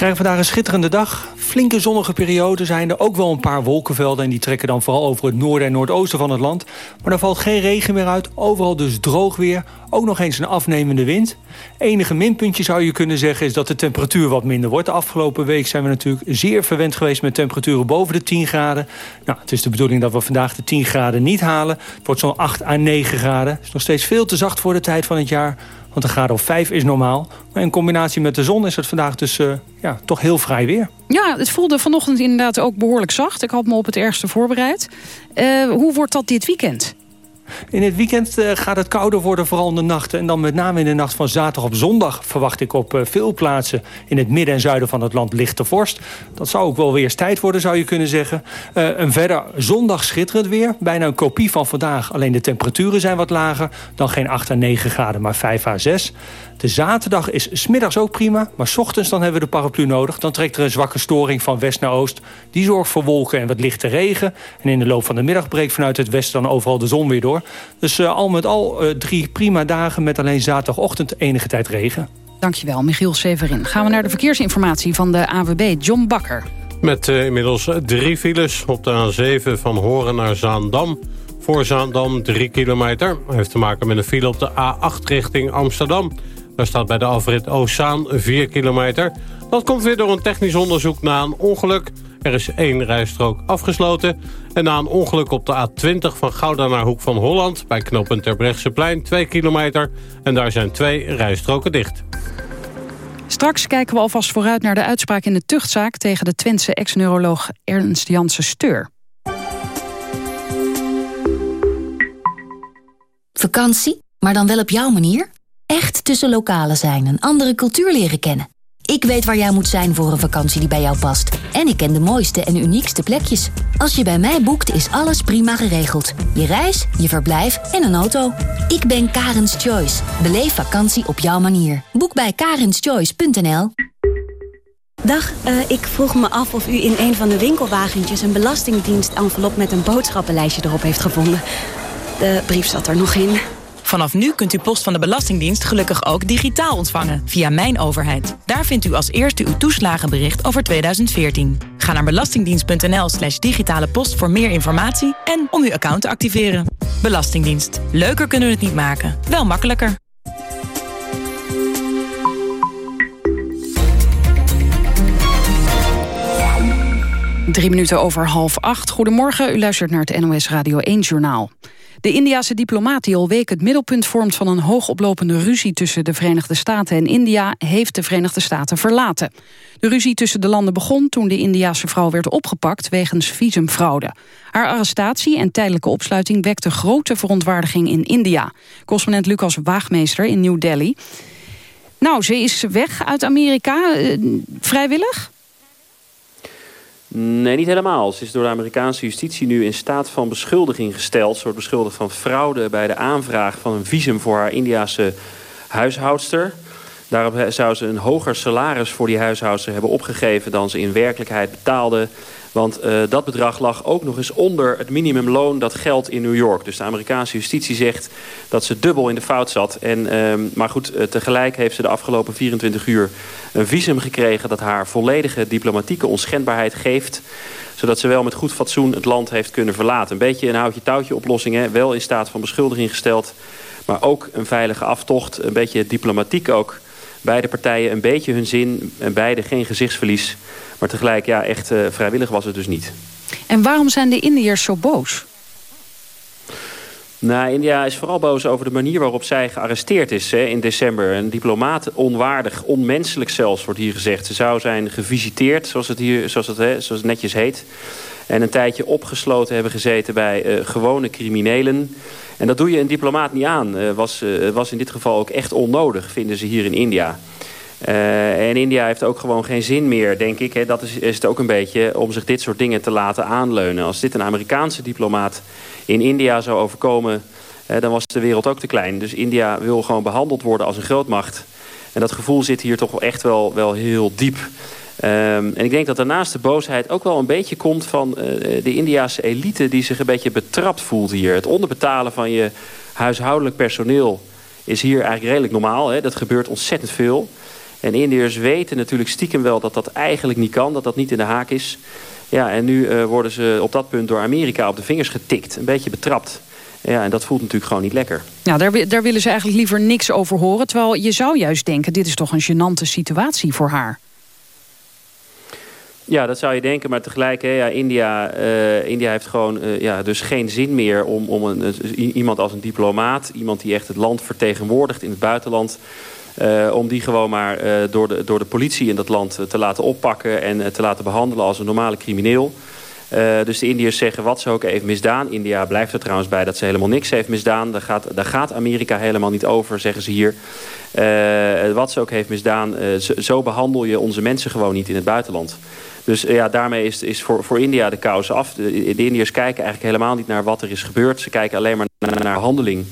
Krijgen vandaag een schitterende dag. Flinke zonnige periode zijn er. Ook wel een paar wolkenvelden. En die trekken dan vooral over het noorden en noordoosten van het land. Maar er valt geen regen meer uit. Overal dus droog weer. Ook nog eens een afnemende wind. Enige minpuntje zou je kunnen zeggen is dat de temperatuur wat minder wordt. De afgelopen week zijn we natuurlijk zeer verwend geweest met temperaturen boven de 10 graden. Nou, het is de bedoeling dat we vandaag de 10 graden niet halen. Het wordt zo'n 8 à 9 graden. Het is nog steeds veel te zacht voor de tijd van het jaar. Want een graad of 5 is normaal. Maar in combinatie met de zon is het vandaag dus uh, ja, toch heel vrij weer. Ja, het voelde vanochtend inderdaad ook behoorlijk zacht. Ik had me op het ergste voorbereid. Uh, hoe wordt dat dit weekend? In het weekend uh, gaat het kouder worden, vooral in de nachten. En dan met name in de nacht van zaterdag op zondag... verwacht ik op uh, veel plaatsen in het midden en zuiden van het land lichte vorst. Dat zou ook wel weer tijd worden, zou je kunnen zeggen. Uh, en verder zondag schitterend weer. Bijna een kopie van vandaag. Alleen de temperaturen zijn wat lager. Dan geen 8 à 9 graden, maar 5 à 6. De zaterdag is smiddags ook prima, maar s ochtends dan hebben we de paraplu nodig. Dan trekt er een zwakke storing van west naar oost. Die zorgt voor wolken en wat lichte regen. En in de loop van de middag breekt vanuit het westen dan overal de zon weer door. Dus uh, al met al uh, drie prima dagen met alleen zaterdagochtend enige tijd regen. Dankjewel, Michiel Severin. Gaan we naar de verkeersinformatie van de AWB, John Bakker. Met uh, inmiddels drie files op de A7 van Horen naar Zaandam. Voor Zaandam 3 kilometer. heeft te maken met een file op de A8 richting Amsterdam. Daar staat bij de afrit Ozaan 4 kilometer. Dat komt weer door een technisch onderzoek na een ongeluk. Er is één rijstrook afgesloten. En na een ongeluk op de A20 van Gouda naar Hoek van Holland... bij knooppunt Terbrechtseplein 2 kilometer. En daar zijn twee rijstroken dicht. Straks kijken we alvast vooruit naar de uitspraak in de tuchtzaak... tegen de Twentse ex-neuroloog Ernst Janssen Steur. Vakantie, maar dan wel op jouw manier? Tussen lokalen zijn, een andere cultuur leren kennen. Ik weet waar jij moet zijn voor een vakantie die bij jou past. En ik ken de mooiste en uniekste plekjes. Als je bij mij boekt, is alles prima geregeld. Je reis, je verblijf en een auto. Ik ben Karens Choice. Beleef vakantie op jouw manier. Boek bij karenschoice.nl Dag, uh, ik vroeg me af of u in een van de winkelwagentjes... een belastingdienst-envelop met een boodschappenlijstje erop heeft gevonden. De brief zat er nog in. Vanaf nu kunt u post van de Belastingdienst gelukkig ook digitaal ontvangen via Mijn Overheid. Daar vindt u als eerste uw toeslagenbericht over 2014. Ga naar belastingdienst.nl slash digitale post voor meer informatie en om uw account te activeren. Belastingdienst. Leuker kunnen we het niet maken, wel makkelijker. Drie minuten over half acht. Goedemorgen, u luistert naar het NOS Radio 1-journaal. De Indiase diplomaat die al week het middelpunt vormt van een hoogoplopende ruzie tussen de Verenigde Staten en India, heeft de Verenigde Staten verlaten. De ruzie tussen de landen begon toen de Indiase vrouw werd opgepakt wegens visumfraude. Haar arrestatie en tijdelijke opsluiting wekte grote verontwaardiging in India. Correspondent Lucas Waagmeester in New Delhi. Nou, ze is weg uit Amerika, eh, vrijwillig? Nee, niet helemaal. Ze is door de Amerikaanse justitie nu in staat van beschuldiging gesteld. Ze wordt beschuldigd van fraude bij de aanvraag van een visum voor haar Indiase huishoudster. Daarop zou ze een hoger salaris voor die huishoudster hebben opgegeven dan ze in werkelijkheid betaalde. Want uh, dat bedrag lag ook nog eens onder het minimumloon dat geldt in New York. Dus de Amerikaanse justitie zegt dat ze dubbel in de fout zat. En, uh, maar goed, uh, tegelijk heeft ze de afgelopen 24 uur een visum gekregen... dat haar volledige diplomatieke onschendbaarheid geeft zodat ze wel met goed fatsoen het land heeft kunnen verlaten. Een beetje een houtje-touwtje oplossing, wel in staat van beschuldiging gesteld... maar ook een veilige aftocht, een beetje diplomatiek ook. Beide partijen een beetje hun zin en beide geen gezichtsverlies... Maar tegelijk, ja, echt uh, vrijwillig was het dus niet. En waarom zijn de Indiërs zo boos? Nou, India is vooral boos over de manier waarop zij gearresteerd is hè, in december. Een diplomaat onwaardig, onmenselijk zelfs, wordt hier gezegd. Ze zou zijn gevisiteerd, zoals het, hier, zoals het, hè, zoals het netjes heet. En een tijdje opgesloten hebben gezeten bij uh, gewone criminelen. En dat doe je een diplomaat niet aan. Uh, was, uh, was in dit geval ook echt onnodig, vinden ze hier in India. en India heeft ook gewoon geen zin meer, denk ik. Hè. Dat is, is het ook een beetje om zich dit soort dingen te laten aanleunen. Als dit een Amerikaanse diplomaat in India zou overkomen... dan was de wereld ook te klein. Dus India wil gewoon behandeld worden als een grootmacht. En dat gevoel zit hier toch echt wel, wel heel diep. Um, en ik denk dat daarnaast de boosheid ook wel een beetje komt van uh, de Indiaanse elite... die zich een beetje betrapt voelt hier. Het onderbetalen van je huishoudelijk personeel is hier eigenlijk redelijk normaal. Hè? Dat gebeurt ontzettend veel. En Indiërs weten natuurlijk stiekem wel dat dat eigenlijk niet kan. Dat dat niet in de haak is. Ja, en nu uh, worden ze op dat punt door Amerika op de vingers getikt. Een beetje betrapt. Ja, en dat voelt natuurlijk gewoon niet lekker. Ja, daar, daar willen ze eigenlijk liever niks over horen. Terwijl je zou juist denken, dit is toch een gênante situatie voor haar. Ja, dat zou je denken, maar tegelijk, hè, ja, India, uh, India heeft gewoon uh, ja, dus geen zin meer om, om een, iemand als een diplomaat, iemand die echt het land vertegenwoordigt in het buitenland, uh, om die gewoon maar door, de, door de politie in dat land te laten oppakken en te laten behandelen als een normale crimineel. Dus de Indiërs zeggen wat ze ook heeft misdaan. India blijft er trouwens bij dat ze helemaal niks heeft misdaan. Daar gaat, daar gaat Amerika helemaal niet over, zeggen ze hier. Wat ze ook heeft misdaan, zo, behandel je onze mensen gewoon niet in het buitenland. Dus ja, daarmee is, is voor, voor India de kous af. De, de Indiërs kijken eigenlijk helemaal niet naar wat er is gebeurd. Ze kijken alleen maar naar, naar handeling.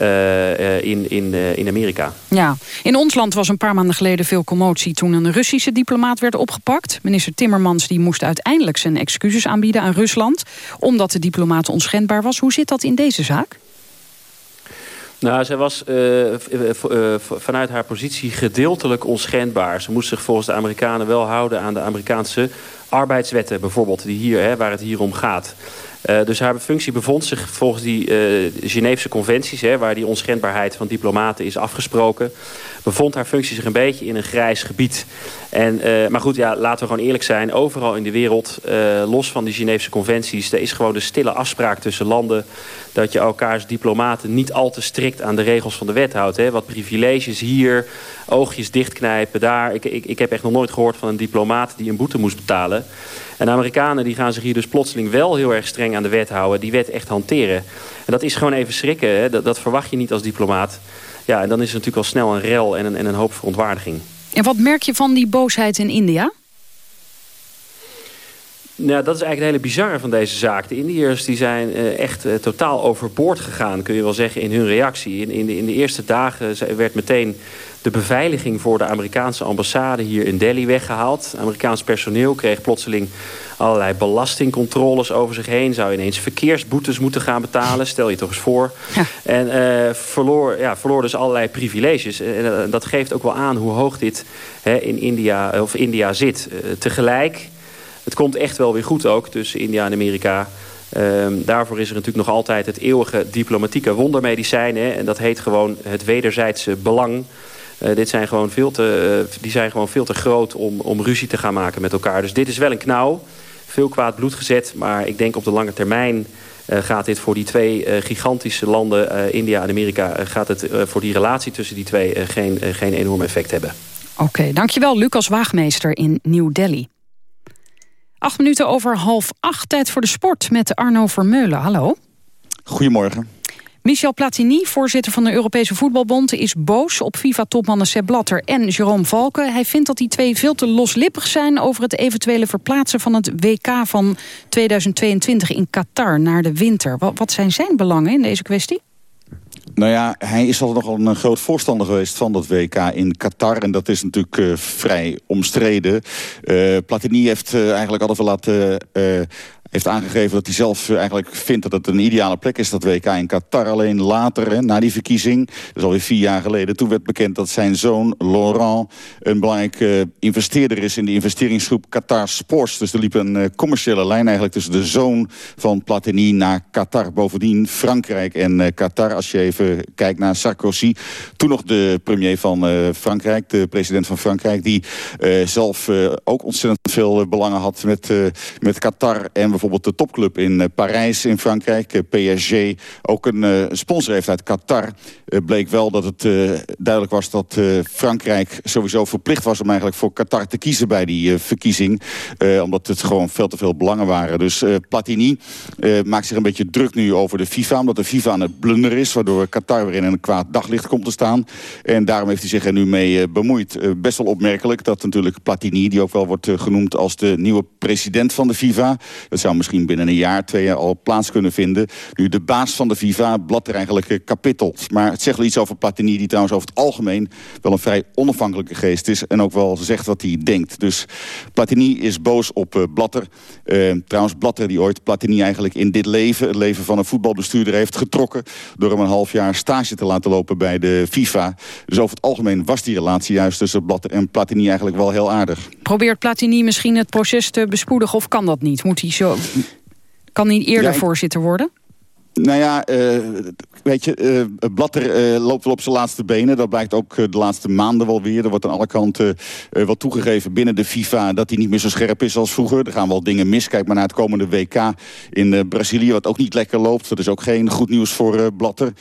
Uh, in, in, uh, in Amerika. Ja, in ons land was een paar maanden geleden veel commotie... toen een Russische diplomaat werd opgepakt. Minister Timmermans die moest uiteindelijk zijn excuses aanbieden aan Rusland... omdat de diplomaat onschendbaar was. Hoe zit dat in deze zaak? Nou, zij was uh, vanuit haar positie gedeeltelijk onschendbaar. Ze moest zich volgens de Amerikanen wel houden aan de Amerikaanse arbeidswetten... bijvoorbeeld, die hier, hè, waar het hier om gaat. Uh, dus haar functie bevond zich volgens die uh, Geneefse conventies... Hè, waar die onschendbaarheid van diplomaten is afgesproken... bevond haar functie zich een beetje in een grijs gebied. En, uh, maar goed, ja, laten we gewoon eerlijk zijn. Overal in de wereld, los van die Geneefse conventies... er is gewoon de stille afspraak tussen landen... dat je elkaars diplomaten niet al te strikt aan de regels van de wet houdt. Hè. Wat privileges hier, oogjes dichtknijpen daar. Ik, ik, ik heb echt nog nooit gehoord van een diplomaat die een boete moest betalen... En de Amerikanen die gaan zich hier dus plotseling wel heel erg streng aan de wet houden. Die wet echt hanteren. En dat is gewoon even schrikken. Hè? Dat, dat, verwacht je niet als diplomaat. Ja, en dan is er natuurlijk al snel een rel en een, en een hoop verontwaardiging. En wat merk je van die boosheid in India? Nou, dat is eigenlijk het hele bizarre van deze zaak. De Indiërs die zijn uh, echt uh, totaal overboord gegaan, kun je wel zeggen, in hun reactie. In, in, de, in de eerste dagen werd meteen de beveiliging voor de Amerikaanse ambassade hier in Delhi weggehaald. Amerikaans personeel kreeg plotseling allerlei belastingcontroles over zich heen. Zou ineens verkeersboetes moeten gaan betalen. Stel je toch eens voor. Ja. En uh, verloor, ja, verloor dus allerlei privileges. En uh, dat geeft ook wel aan hoe hoog dit hè, in India, of India zit. Uh, tegelijk, het komt echt wel weer goed ook tussen India en Amerika. Um, daarvoor is er natuurlijk nog altijd het eeuwige diplomatieke wondermedicijn. Hè, en dat heet gewoon het wederzijdse belang. Uh, dit zijn gewoon veel te, uh, die zijn gewoon veel te groot om, om ruzie te gaan maken met elkaar. Dus dit is wel een knauw. Veel kwaad bloed gezet. Maar ik denk op de lange termijn uh, gaat dit voor die twee gigantische landen, India en Amerika... gaat het voor die relatie tussen die twee geen, geen enorm effect hebben. Oké, dankjewel Lucas Waagmeester in New Delhi. Acht minuten over half acht. Tijd voor de sport met Arno Vermeulen. Hallo. Goedemorgen. Michel Platini, voorzitter van de Europese Voetbalbond... is boos op FIFA-topmannen Sepp Blatter en Jerome Valken. Hij vindt dat die twee veel te loslippig zijn... over het eventuele verplaatsen van het WK van 2022 in Qatar naar de winter. Wat zijn zijn belangen in deze kwestie? Nou ja, hij is altijd nogal een groot voorstander geweest van dat WK in Qatar. En dat is natuurlijk uh, vrij omstreden. Uh, Platini heeft uh, eigenlijk altijd wel laten heeft aangegeven dat hij zelf eh, eigenlijk vindt dat het een ideale plek is, dat WK in Qatar. Alleen later, hè, na die verkiezing, dus alweer vier jaar geleden... toen werd bekend dat zijn zoon Laurent een belangrijke uh, investeerder is... in de investeringsgroep Qatar Sports. Dus er liep een uh, commerciële lijn eigenlijk tussen de zoon van Platini naar Qatar. Bovendien Frankrijk en Qatar, als je even kijkt naar Sarkozy... toen nog de premier van Frankrijk, de president van Frankrijk... die zelf ook ontzettend veel belangen had met, met Qatar... en bijvoorbeeld de topclub in Parijs in Frankrijk, PSG, ook een sponsor heeft uit Qatar. bleek wel dat het duidelijk was dat Frankrijk sowieso verplicht was om eigenlijk voor Qatar te kiezen bij die verkiezing. omdat het gewoon veel te veel belangen waren. Dus Platini maakt zich een beetje druk nu over de FIFA, omdat de FIFA het blunder is, waardoor Qatar weer in een kwaad daglicht komt te staan. En daarom heeft hij zich er nu mee bemoeid. best wel opmerkelijk dat natuurlijk Platini, die ook wel wordt genoemd als de nieuwe president van de FIFA. Dat misschien binnen een jaar, twee jaar al plaats kunnen vinden. Nu de baas van de FIFA blad er eigenlijk eh, kapittelt. Maar het zegt wel iets over Platini, die trouwens over het algemeen wel een vrij onafhankelijke geest is. En ook wel zegt wat hij denkt. Dus Platini is boos op uh, Blatter. Uh, trouwens, Blatter die ooit Platini eigenlijk in dit leven, het leven van een voetbalbestuurder, heeft getrokken. Door hem een half jaar stage te laten lopen bij de FIFA. Dus over het algemeen was die relatie juist tussen Blatter en Platini eigenlijk wel heel aardig. Probeert Platini misschien het proces te bespoedigen of kan dat niet? Moet hij zo... Kan hij eerder voorzitter worden? Nou ja, uh, weet je, uh, Blatter uh, loopt wel op zijn laatste benen. Dat blijkt ook de laatste maanden wel weer. Er wordt aan alle kanten wat toegegeven binnen de FIFA... dat hij niet meer zo scherp is als vroeger. Er gaan wel dingen mis. Kijk maar naar het komende WK in Brazilië... wat ook niet lekker loopt. Dat is ook geen goed nieuws voor Blatter.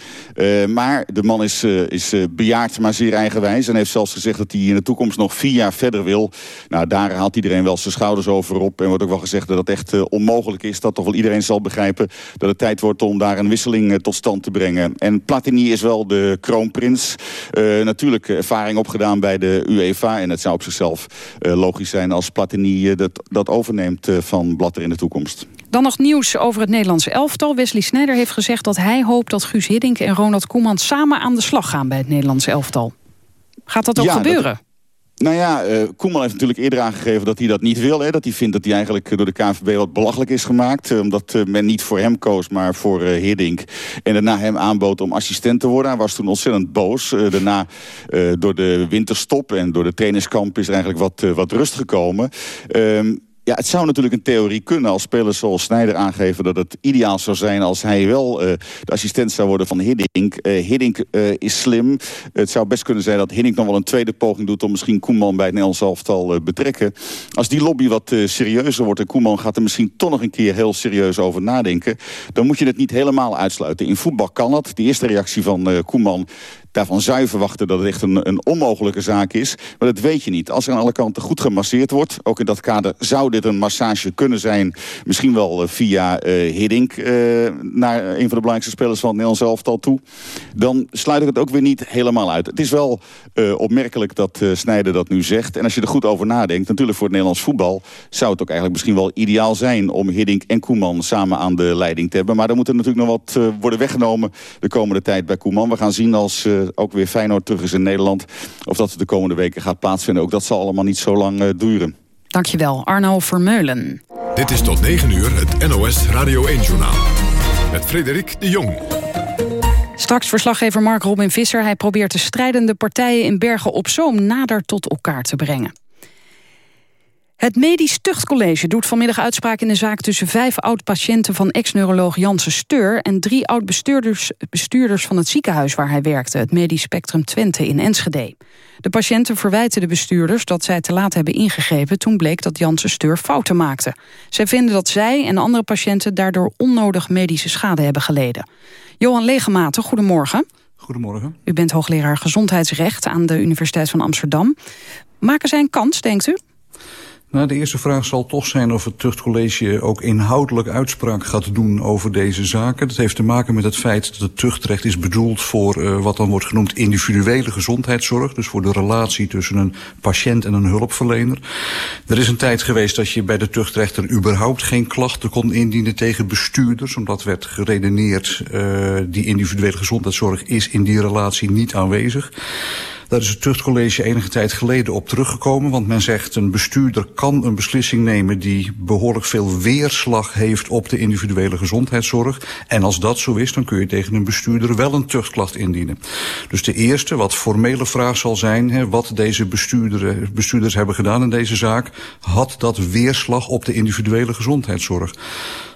maar de man is, is bejaard, maar zeer eigenwijs. En heeft zelfs gezegd dat hij in de toekomst nog vier jaar verder wil. Nou, daar haalt iedereen wel zijn schouders over op. En wordt ook wel gezegd dat het echt onmogelijk is. Dat toch wel iedereen zal begrijpen dat het tijd wordt om daar een wisseling eh, tot stand te brengen. En Platini is wel de kroonprins. Uh, natuurlijk ervaring opgedaan bij de UEFA. En het zou op zichzelf uh, logisch zijn als Platini dat, dat overneemt van Blatter in de toekomst. Dan nog nieuws over het Nederlandse elftal. Wesley Sneijder heeft gezegd dat hij hoopt dat Guus Hiddink en Ronald Koeman samen aan de slag gaan bij het Nederlandse elftal. Gaat dat ook gebeuren? Nou ja, uh, Koeman heeft natuurlijk eerder aangegeven dat hij dat niet wil. Hè? Dat hij vindt dat hij eigenlijk door de KNVB wat belachelijk is gemaakt. Uh, omdat uh, men niet voor hem koos, maar voor Hiddink. En daarna hem aanbood om assistent te worden. Hij was toen ontzettend boos. daarna door de winterstop en door de trainingskamp is er eigenlijk wat, wat rust gekomen. Ja, het zou natuurlijk een theorie kunnen als spelers zoals Snijder aangeven... dat het ideaal zou zijn als hij wel uh, de assistent zou worden van Hiddink. Uh, Hiddink uh, is slim. Het zou best kunnen zijn dat Hiddink nog wel een tweede poging doet... om misschien Koeman bij het Nederlands elftal betrekken. Als die lobby wat serieuzer wordt en Koeman gaat er misschien toch nog een keer heel serieus over nadenken... dan moet je het niet helemaal uitsluiten. In voetbal kan dat. De eerste reactie van Koeman daarvan zou je verwachten dat het echt een, een onmogelijke zaak is. Maar dat weet je niet. Als er aan alle kanten goed gemasseerd wordt... ook in dat kader zou dit een massage kunnen zijn. Misschien wel uh, via uh, Hiddink uh, naar een van de belangrijkste spelers van het Nederlands elftal toe. Dan sluit ik het ook weer niet helemaal uit. Het is wel opmerkelijk dat Snijder dat nu zegt. En als je er goed over nadenkt, natuurlijk voor het Nederlands voetbal... zou het ook eigenlijk misschien wel ideaal zijn... om Hiddink en Koeman samen aan de leiding te hebben. Maar er moet er natuurlijk nog wat worden weggenomen de komende tijd bij Koeman. We gaan zien als ook weer Feyenoord terug is in Nederland... of dat de komende weken gaat plaatsvinden. Ook dat zal allemaal niet zo lang uh, duren. Dankjewel, Arno Vermeulen. Dit is tot 9 uur het NOS Radio 1-journaal. Met Frederik de Jong. Straks verslaggever Mark Robin Visser. Hij probeert de strijdende partijen in Bergen op Zoom nader tot elkaar te brengen. Het Medisch Tuchtcollege doet vanmiddag uitspraak in de zaak... tussen vijf oud-patiënten van ex-neuroloog Janssen Steur... en drie oud-bestuurders bestuurders van het ziekenhuis waar hij werkte... het Medisch Spectrum Twente in Enschede. De patiënten verwijten de bestuurders dat zij te laat hebben ingegrepen... toen bleek dat Janssen Steur fouten maakte. Zij vinden dat zij en andere patiënten... daardoor onnodig medische schade hebben geleden. Johan Legematen, goedemorgen. Goedemorgen. U bent hoogleraar gezondheidsrecht aan de Universiteit van Amsterdam. Maken zij een kans, denkt u? Nou, de eerste vraag zal toch zijn of het tuchtcollege ook inhoudelijk uitspraak gaat doen over deze zaken. Dat heeft te maken met het feit dat het tuchtrecht is bedoeld voor uh, wat dan wordt genoemd individuele gezondheidszorg. Dus voor de relatie tussen een patiënt en een hulpverlener. Er is een tijd geweest dat je bij de tuchtrechter überhaupt geen klachten kon indienen tegen bestuurders. Omdat werd geredeneerd, uh, die individuele gezondheidszorg is in die relatie niet aanwezig. Daar is het tuchtcollege enige tijd geleden op teruggekomen. Want men zegt een bestuurder kan een beslissing nemen die behoorlijk veel weerslag heeft op de individuele gezondheidszorg. En als dat zo is, dan kun je tegen een bestuurder wel een tuchtklacht indienen. Dus de eerste, wat formele vraag zal zijn, hè, wat deze bestuurder, bestuurders hebben gedaan in deze zaak, had dat weerslag op de individuele gezondheidszorg?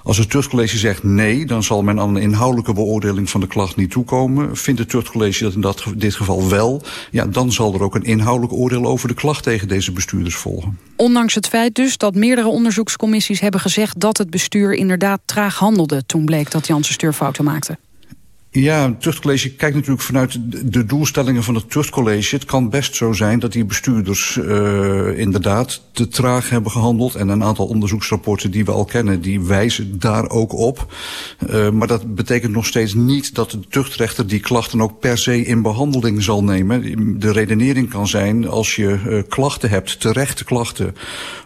Als het tuchtcollege zegt nee, dan zal men aan een inhoudelijke beoordeling van de klacht niet toekomen. Vindt het tuchtcollege dat in dat, dit geval wel, ja, dan zal er ook een inhoudelijk oordeel over de klacht tegen deze bestuurders volgen. Ondanks het feit dus dat meerdere onderzoekscommissies hebben gezegd... dat het bestuur inderdaad traag handelde toen bleek dat Janssen stuurfouten maakte. Ja, het tuchtcollege kijkt natuurlijk vanuit de doelstellingen van het tuchtcollege. Het kan best zo zijn dat die bestuurders uh, inderdaad te traag hebben gehandeld. En een aantal onderzoeksrapporten die we al kennen, die wijzen daar ook op. Uh, maar dat betekent nog steeds niet dat de tuchtrechter die klachten ook per se in behandeling zal nemen. De redenering kan zijn als je uh, klachten hebt, terechte klachten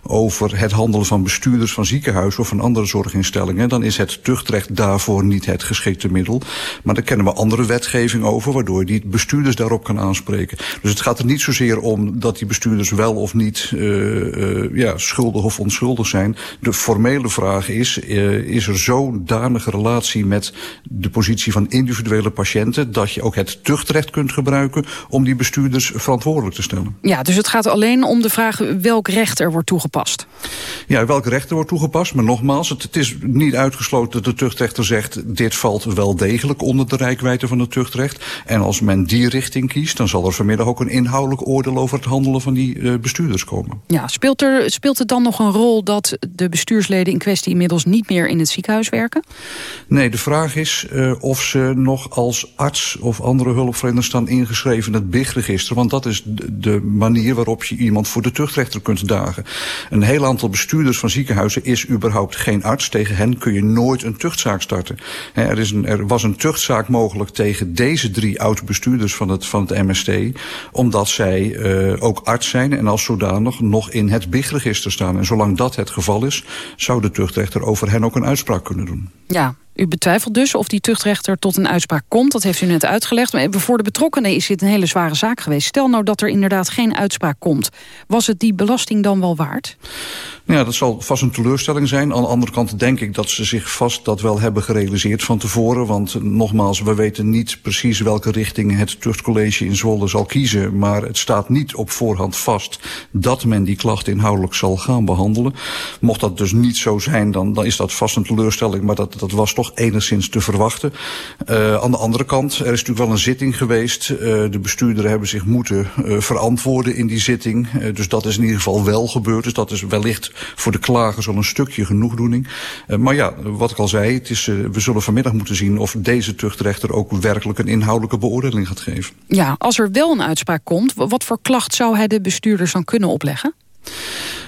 over het handelen van bestuurders van ziekenhuizen of van andere zorginstellingen. Dan is het tuchtrecht daarvoor niet het geschikte middel. Maar maar daar kennen we andere wetgeving over... waardoor die bestuurders daarop kan aanspreken. Dus het gaat er niet zozeer om dat die bestuurders wel of niet... Uh, uh, ja, schuldig of onschuldig zijn. De formele vraag is, uh, is er zodanige relatie met de positie van individuele patiënten... dat je ook het tuchtrecht kunt gebruiken om die bestuurders verantwoordelijk te stellen. Ja, dus het gaat alleen om de vraag welk recht er wordt toegepast. Ja, welk recht er wordt toegepast. Maar nogmaals, het, het is niet uitgesloten dat de tuchtrechter zegt... dit valt wel degelijk onder de rijkwijde van het tuchtrecht. En als men die richting kiest, dan zal er vanmiddag ook een inhoudelijk oordeel over het handelen van die uh, bestuurders komen. Ja, speelt, er, speelt het dan nog een rol dat de bestuursleden in kwestie inmiddels niet meer in het ziekenhuis werken? Nee, de vraag is uh, of ze nog als arts of andere hulpverleners staan ingeschreven in het BIG-register. Want dat is de, de manier waarop je iemand voor de tuchtrechter kunt dagen. Een heel aantal bestuurders van ziekenhuizen is überhaupt geen arts. Tegen hen kun je nooit een tuchtzaak starten. Er, is een, er was een tuchtzaak mogelijk tegen deze drie oud-bestuurders van het, van het MST. Omdat zij uh, ook arts zijn en als zodanig nog in het BIG-register staan. En zolang dat het geval is, zou de tuchtrechter over hen ook een uitspraak kunnen doen. Ja, u betwijfelt dus of die tuchtrechter tot een uitspraak komt. Dat heeft u net uitgelegd. Maar voor de betrokkenen is dit een hele zware zaak geweest. Stel nou dat er inderdaad geen uitspraak komt. Was het die belasting dan wel waard? Ja, dat zal vast een teleurstelling zijn. Aan de andere kant denk ik dat ze zich vast dat wel hebben gerealiseerd van tevoren. Want nogmaals, we weten niet precies welke richting het tuchtcollege in Zwolle zal kiezen. Maar het staat niet op voorhand vast dat men die klacht inhoudelijk zal gaan behandelen. Mocht dat dus niet zo zijn, dan, dan is dat vast een teleurstelling. Maar dat, dat was toch enigszins te verwachten. Uh, aan de andere kant, er is natuurlijk wel een zitting geweest. Uh, de bestuurderen hebben zich moeten uh, verantwoorden in die zitting. dus dat is in ieder geval wel gebeurd. Dus dat is wellicht voor de klagers al een stukje genoegdoening. maar ja, wat ik al zei, het is, we zullen vanmiddag moeten zien... of deze tuchtrechter ook werkelijk een inhoudelijke beoordeling gaat geven. Ja, als er wel een uitspraak komt, wat voor klacht zou hij de bestuurders dan kunnen opleggen?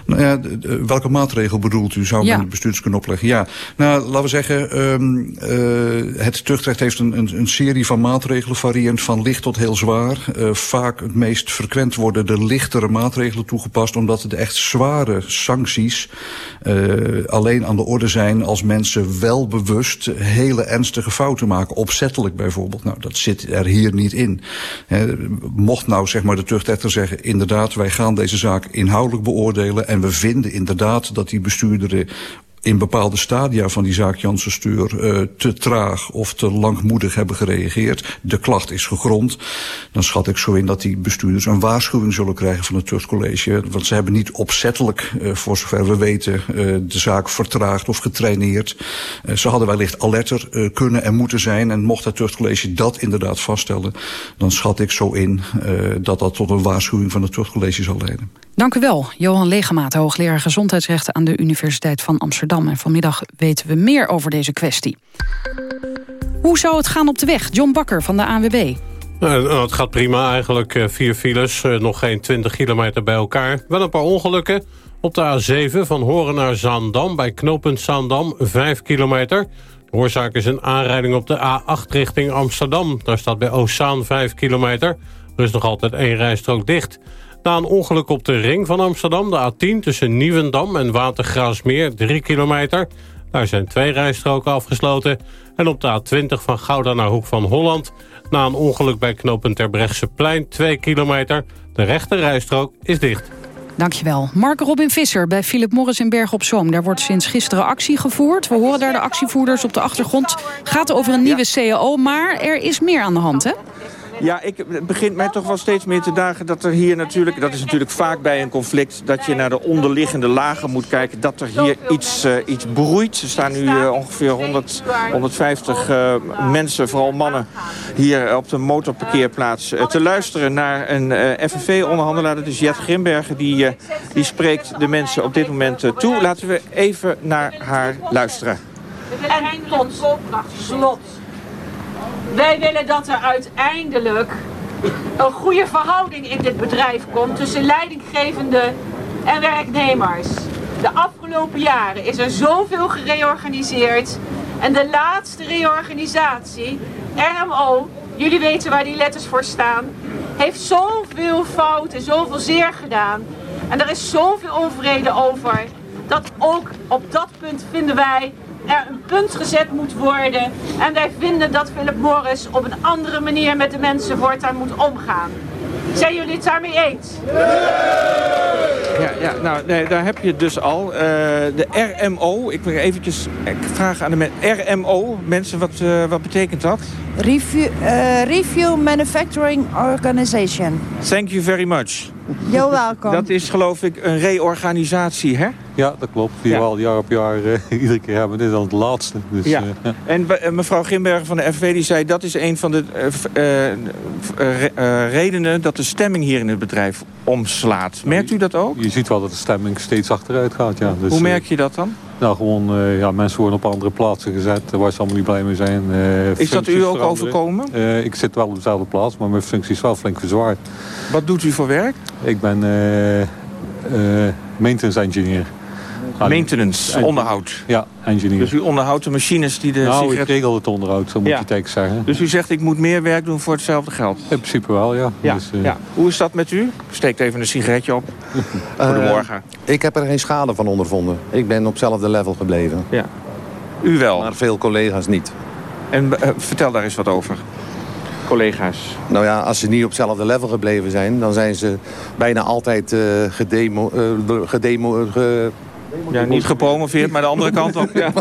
Nou ja, welke maatregel bedoelt u? Zou men ja. de bestuurders kunnen opleggen? Ja, nou, laten we zeggen, um, uh, het tuchtrecht heeft een, een, een, serie van maatregelen, variërend van licht tot heel zwaar. Uh, vaak het meest frequent worden de lichtere maatregelen toegepast, omdat de echt zware sancties uh, alleen aan de orde zijn als mensen wel bewust hele ernstige fouten maken. Opzettelijk bijvoorbeeld. Nou, dat zit er hier niet in. He, mocht nou zeg maar de tuchtrechter zeggen, inderdaad, wij gaan deze zaak inhoudelijk beoordelen en we vinden inderdaad dat die bestuurderen in bepaalde stadia van die zaak Janssen Stuur uh, te traag of te langmoedig hebben gereageerd. De klacht is gegrond. Dan schat ik zo in dat die bestuurders een waarschuwing zullen krijgen van het tuchtcollege. Want ze hebben niet opzettelijk, uh, voor zover we weten, de zaak vertraagd of getraineerd. ze hadden wellicht alerter kunnen en moeten zijn. En mocht het tuchtcollege dat inderdaad vaststellen, dan schat ik zo in dat dat tot een waarschuwing van het tuchtcollege zal leiden. Dank u wel, Johan Legemaat, hoogleraar gezondheidsrechten aan de Universiteit van Amsterdam. En vanmiddag weten we meer over deze kwestie. Hoe zou het gaan op de weg? John Bakker van de ANWB. Nou, het gaat prima eigenlijk. Eh, vier files, eh, nog geen 20 kilometer bij elkaar. Wel een paar ongelukken. Op de A7 van Horen naar Zaandam bij knooppunt Zaandam 5 kilometer. De oorzaak is een aanrijding op de A8 richting Amsterdam. Daar staat bij Ozaan 5 kilometer. Er is nog altijd één rijstrook dicht. Na een ongeluk op de ring van Amsterdam, de A10... tussen Nieuwendam en Watergraasmeer, 3 kilometer. Daar zijn twee rijstroken afgesloten. En op de A20 van Gouda naar Hoek van Holland... na een ongeluk bij knooppunt Terbrechtseplein, 2 kilometer. De rechte rijstrook is dicht. Dankjewel. Mark Robin Visser bij Philip Morris in Berg op Zoom. Daar wordt sinds gisteren actie gevoerd. We horen daar de actievoerders op de achtergrond. Het gaat over een nieuwe CAO, maar er is meer aan de hand, hè? Ja, ik, begint mij toch wel steeds meer te dagen dat er hier natuurlijk... dat is natuurlijk vaak bij een conflict... dat je naar de onderliggende lagen moet kijken... dat er hier iets, uh, iets broeit. Er staan nu uh, ongeveer 100, 150 uh, mensen, vooral mannen... hier op de motorparkeerplaats te luisteren naar een FNV-onderhandelaar. Dat is Jet Grimbergen, die, die spreekt de mensen op dit moment toe. Laten we even naar haar luisteren. En tot slot wij willen dat er uiteindelijk een goede verhouding in dit bedrijf komt tussen leidinggevende en werknemers. De afgelopen jaren is er zoveel gereorganiseerd. En de laatste reorganisatie, RMO, jullie weten waar die letters voor staan, heeft zoveel fouten, zoveel zeer gedaan. En er is zoveel onvrede over. Dat ook op dat punt vinden wij er een punt gezet moet worden. En wij vinden dat Philip Morris op een andere manier met de mensen voortaan moet omgaan. Zijn jullie het daarmee eens? Ja, ja nou, nee, daar heb je het dus al. Uh, de RMO, ik wil eventjes vraag aan de mensen. RMO, mensen, wat, uh, wat betekent dat? Review, uh, Review Manufacturing Organization. Thank you very much. You're welcome. Dat is geloof ik een reorganisatie, hè? Ja, dat klopt. Die ja. we al jaar op jaar uh, iedere keer hebben. Dit is dan het laatste. Dus, ja. Uh, en uh, mevrouw Grimbergen van de FV die zei... dat is een van de redenen dat de stemming hier in het bedrijf omslaat. Merkt u dat ook? Je ziet wel dat de stemming steeds achteruit gaat, ja. Dus, Hoe merk je dat dan? Nou, gewoon, uh, ja, mensen worden op andere plaatsen gezet waar ze allemaal niet blij mee zijn. Uh, is dat u ook overkomen? Uh, ik zit wel op dezelfde plaats, maar mijn functie is wel flink verzwaard. Wat doet u voor werk? Ik ben maintenance engineer. Maintenance, onderhoud. Ja, engineer. Dus u onderhoudt de machines die de nou, sigaret... ik regel het onderhoud, zo moet ja. je het zeggen. Dus u zegt, ik moet meer werk doen voor hetzelfde geld? In principe wel, ja. ja, dus, uh... ja. Hoe is dat met u? Steekt even een sigaretje op. Goedemorgen. Uh, ik heb er geen schade van ondervonden. Ik ben op hetzelfde level gebleven. Ja. U wel? Maar veel collega's niet. En uh, vertel daar eens wat over. Collega's. Nou ja, als ze niet op hetzelfde level gebleven zijn... dan zijn ze bijna altijd uh, gedemo... gedemo ge ja, niet gepromoveerd, maar de andere kant op. Ja.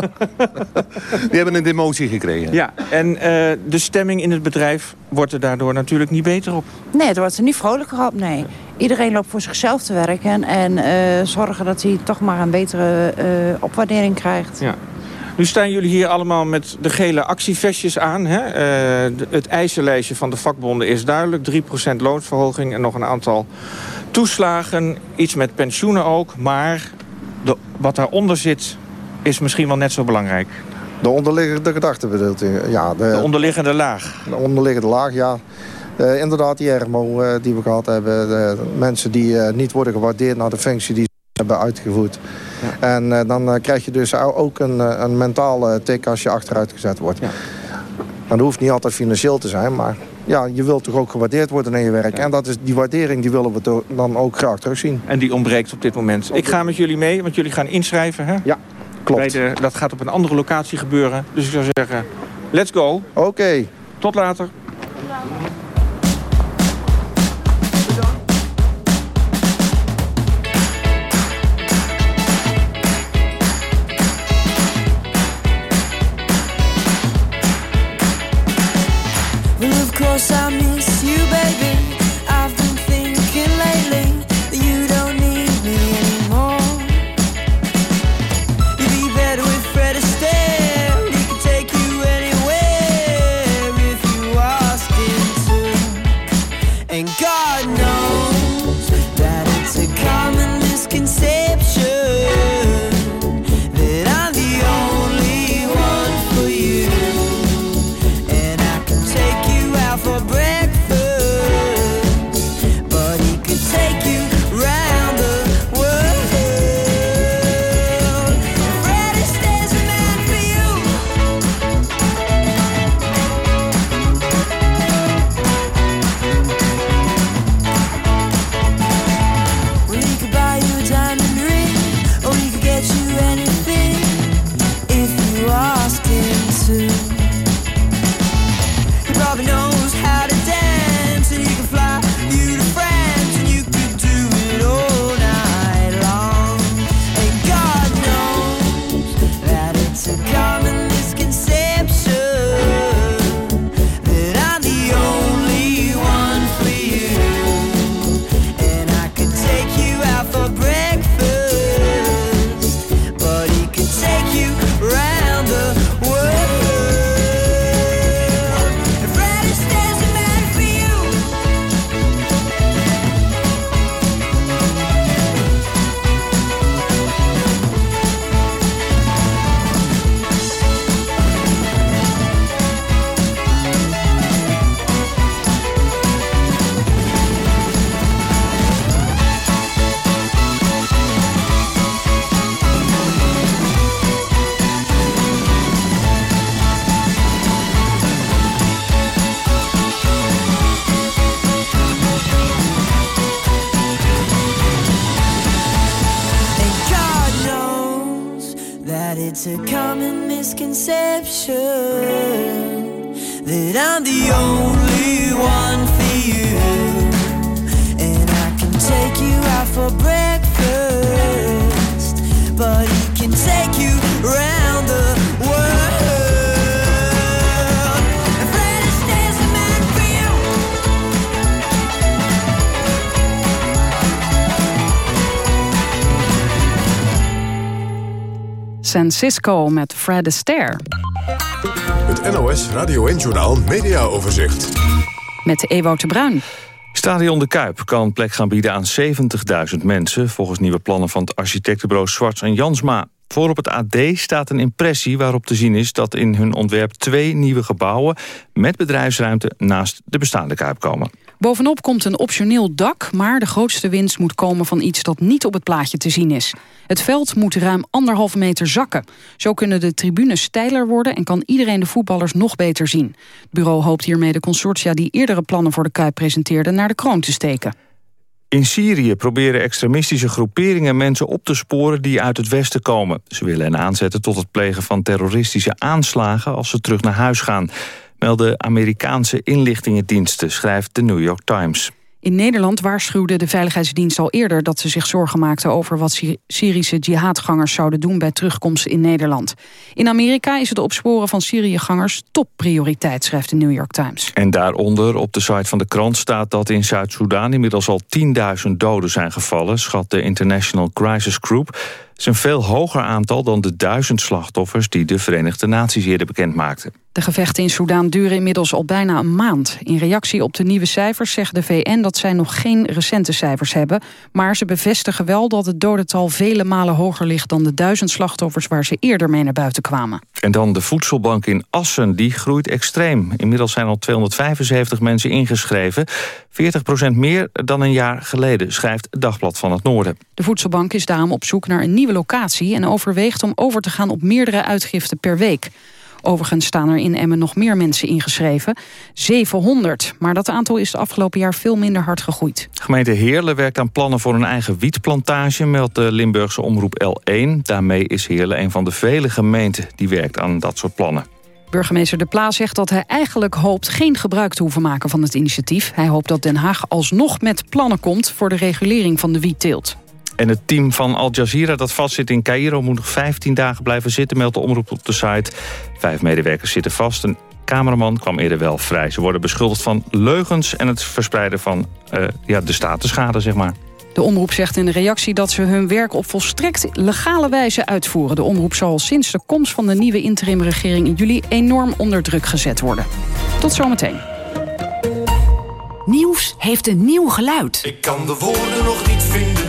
Die hebben een demotie gekregen. Ja, en uh, de stemming in het bedrijf wordt er daardoor natuurlijk niet beter op. Nee, het wordt er niet vrolijker op, nee. Iedereen loopt voor zichzelf te werken en uh, zorgen dat hij toch maar een betere uh, opwaardering krijgt. Ja. Nu staan jullie hier allemaal met de gele actievestjes aan. Hè? Uh, het eisenlijstje van de vakbonden is duidelijk. 3% loonsverhoging en nog een aantal toeslagen. Iets met pensioenen ook. Maar de, wat daaronder zit is misschien wel net zo belangrijk. De onderliggende gedachte bedoelt u? Ja, de, de onderliggende laag. De onderliggende laag, ja. Uh, inderdaad, die RMO uh, die we gehad hebben. De mensen die uh, niet worden gewaardeerd naar de functie die ze hebben uitgevoerd. Ja. En dan krijg je dus ook een, een mentale tik als je achteruit gezet wordt. Ja. En dat hoeft niet altijd financieel te zijn, maar ja, je wilt toch ook gewaardeerd worden in je werk. Ja. En dat is, die waardering die willen we dan ook graag terugzien. En die ontbreekt op dit moment. Ik ga met jullie mee, want jullie gaan inschrijven. Hè? Ja, klopt. De, dat gaat op een andere locatie gebeuren. Dus ik zou zeggen, let's go. Oké. Okay. Tot later. course common misconception that I'm the only one for you. And I can take you out for breakfast, San Cisco met Fred Astaire. Het NOS Radio 1-journaal Media Overzicht. Met Ewout de Bruin. Stadion De Kuip kan plek gaan bieden aan 70.000 mensen... volgens nieuwe plannen van het architectenbureau Swarts en Jansma. Voor op het AD staat een impressie waarop te zien is... dat in hun ontwerp twee nieuwe gebouwen met bedrijfsruimte... naast de bestaande Kuip komen. Bovenop komt een optioneel dak, maar de grootste winst moet komen van iets dat niet op het plaatje te zien is. Het veld moet ruim anderhalf meter zakken. Zo kunnen de tribunes steiler worden en kan iedereen de voetballers nog beter zien. Het bureau hoopt hiermee de consortia die eerdere plannen voor de Kuip presenteerden naar de kroon te steken. In Syrië proberen extremistische groeperingen mensen op te sporen die uit het westen komen. Ze willen hen aanzetten tot het plegen van terroristische aanslagen als ze terug naar huis gaan melden Amerikaanse inlichtingendiensten, schrijft de New York Times. In Nederland waarschuwde de Veiligheidsdienst al eerder... dat ze zich zorgen maakten over wat Syrische jihadgangers zouden doen... bij terugkomst in Nederland. In Amerika is het opsporen van Syriëgangers topprioriteit... schrijft de New York Times. En daaronder op de site van de krant staat dat in Zuid-Soedan... inmiddels al 10.000 doden zijn gevallen, schat de International Crisis Group. Het is een veel hoger aantal dan de duizend slachtoffers... die de Verenigde Naties eerder bekend maakten. De gevechten in Soedan duren inmiddels al bijna een maand. In reactie op de nieuwe cijfers zegt de VN dat zij nog geen recente cijfers hebben. Maar ze bevestigen wel dat het dodental vele malen hoger ligt... dan de duizend slachtoffers waar ze eerder mee naar buiten kwamen. En dan de voedselbank in Assen, die groeit extreem. Inmiddels zijn al 275 mensen ingeschreven. 40% meer dan een jaar geleden, schrijft Dagblad van het Noorden. De voedselbank is daarom op zoek naar een nieuwe locatie... en overweegt om over te gaan op meerdere uitgiften per week. Overigens staan er in Emmen nog meer mensen ingeschreven. 700, maar dat aantal is het afgelopen jaar veel minder hard gegroeid. Gemeente Heerlen werkt aan plannen voor een eigen wietplantage... meldt de Limburgse omroep L1. Daarmee is Heerlen een van de vele gemeenten die werkt aan dat soort plannen. Burgemeester De Pla zegt dat hij eigenlijk hoopt geen gebruik te hoeven maken van het initiatief. Hij hoopt dat Den Haag alsnog met plannen komt voor de regulering van de wietteelt. En het team van Al Jazeera dat vastzit in Cairo... moet nog 15 dagen blijven zitten, meldt de omroep op de site. Vijf medewerkers zitten vast. Een cameraman kwam eerder wel vrij. Ze worden beschuldigd van leugens en het verspreiden van uh, ja, de statenschade, zeg maar. De omroep zegt in de reactie dat ze hun werk op volstrekt legale wijze uitvoeren. De omroep zal sinds de komst van de nieuwe interimregering in juli enorm onder druk gezet worden. Tot zometeen. Nieuws heeft een nieuw geluid. Ik kan de woorden nog niet vinden,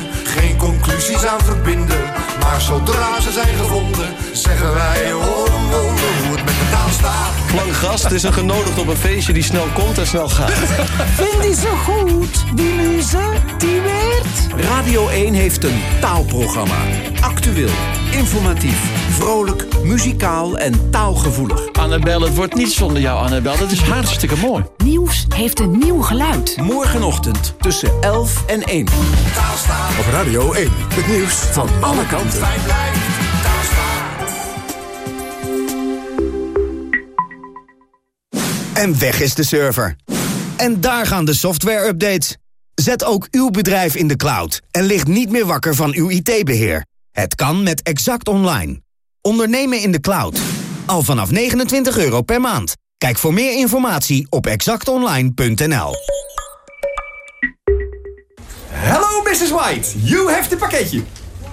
conclusies aan verbinden. Maar zodra ze zijn gevonden, zeggen wij hoor een wonder hoe het met de taal staat. Lang gast is een genodigd op een feestje die snel komt en snel gaat. Vind die zo goed, die muze, die weert? Radio 1 heeft een taalprogramma. Actueel, informatief, vrolijk, muzikaal en taalgevoelig. Annabel, het wordt niet zonder jou, Annabel. Dat is hartstikke mooi. Nieuws heeft een nieuw geluid. Morgenochtend tussen 11 en 1. Op Radio 1, het nieuws van alle kanten. En weg is de server. En daar gaan de software-updates. Zet ook uw bedrijf in de cloud en ligt niet meer wakker van uw IT-beheer. Het kan met Exact Online. Ondernemen in de cloud. Al vanaf 29 euro per maand. Kijk voor meer informatie op exactonline.nl. Hello, Mrs. White. You have the pakketje.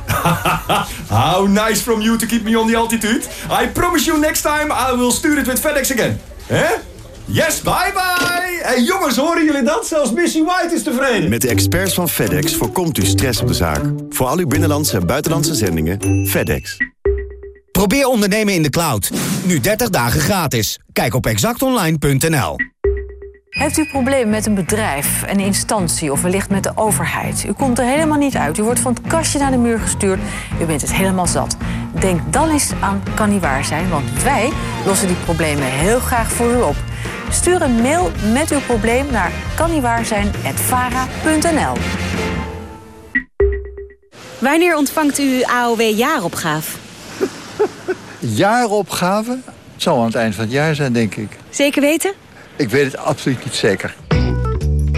How nice from you to keep me on the altitude. I promise you next time I will stuur it with FedEx again. Hè? Yes, bye bye! Hey jongens, horen jullie dat? Zelfs Missy White is tevreden. Met de experts van FedEx voorkomt u stress op de zaak. Voor al uw binnenlandse en buitenlandse zendingen, FedEx. Probeer ondernemen in de cloud. Nu 30 dagen gratis. Kijk op exactonline.nl. Heeft u problemen met een bedrijf, een instantie of wellicht met de overheid? U komt er helemaal niet uit. U wordt van het kastje naar de muur gestuurd. U bent het helemaal zat. Denk dan eens aan Kan Niet Waar Zijn, want wij lossen die problemen heel graag voor u op. Stuur een mail met uw probleem naar kanniewaarzijn.vara.nl Wanneer ontvangt u AOW jaaropgave? Jaaropgave? Het zal aan het eind van het jaar zijn, denk ik. Zeker weten? Ik weet het absoluut niet zeker.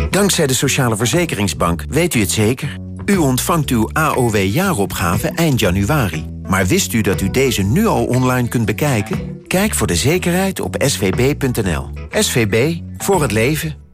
Dankzij de Sociale Verzekeringsbank weet u het zeker. U ontvangt uw AOW-jaaropgave eind januari. Maar wist u dat u deze nu al online kunt bekijken? Kijk voor de zekerheid op svb.nl. SVB, voor het leven.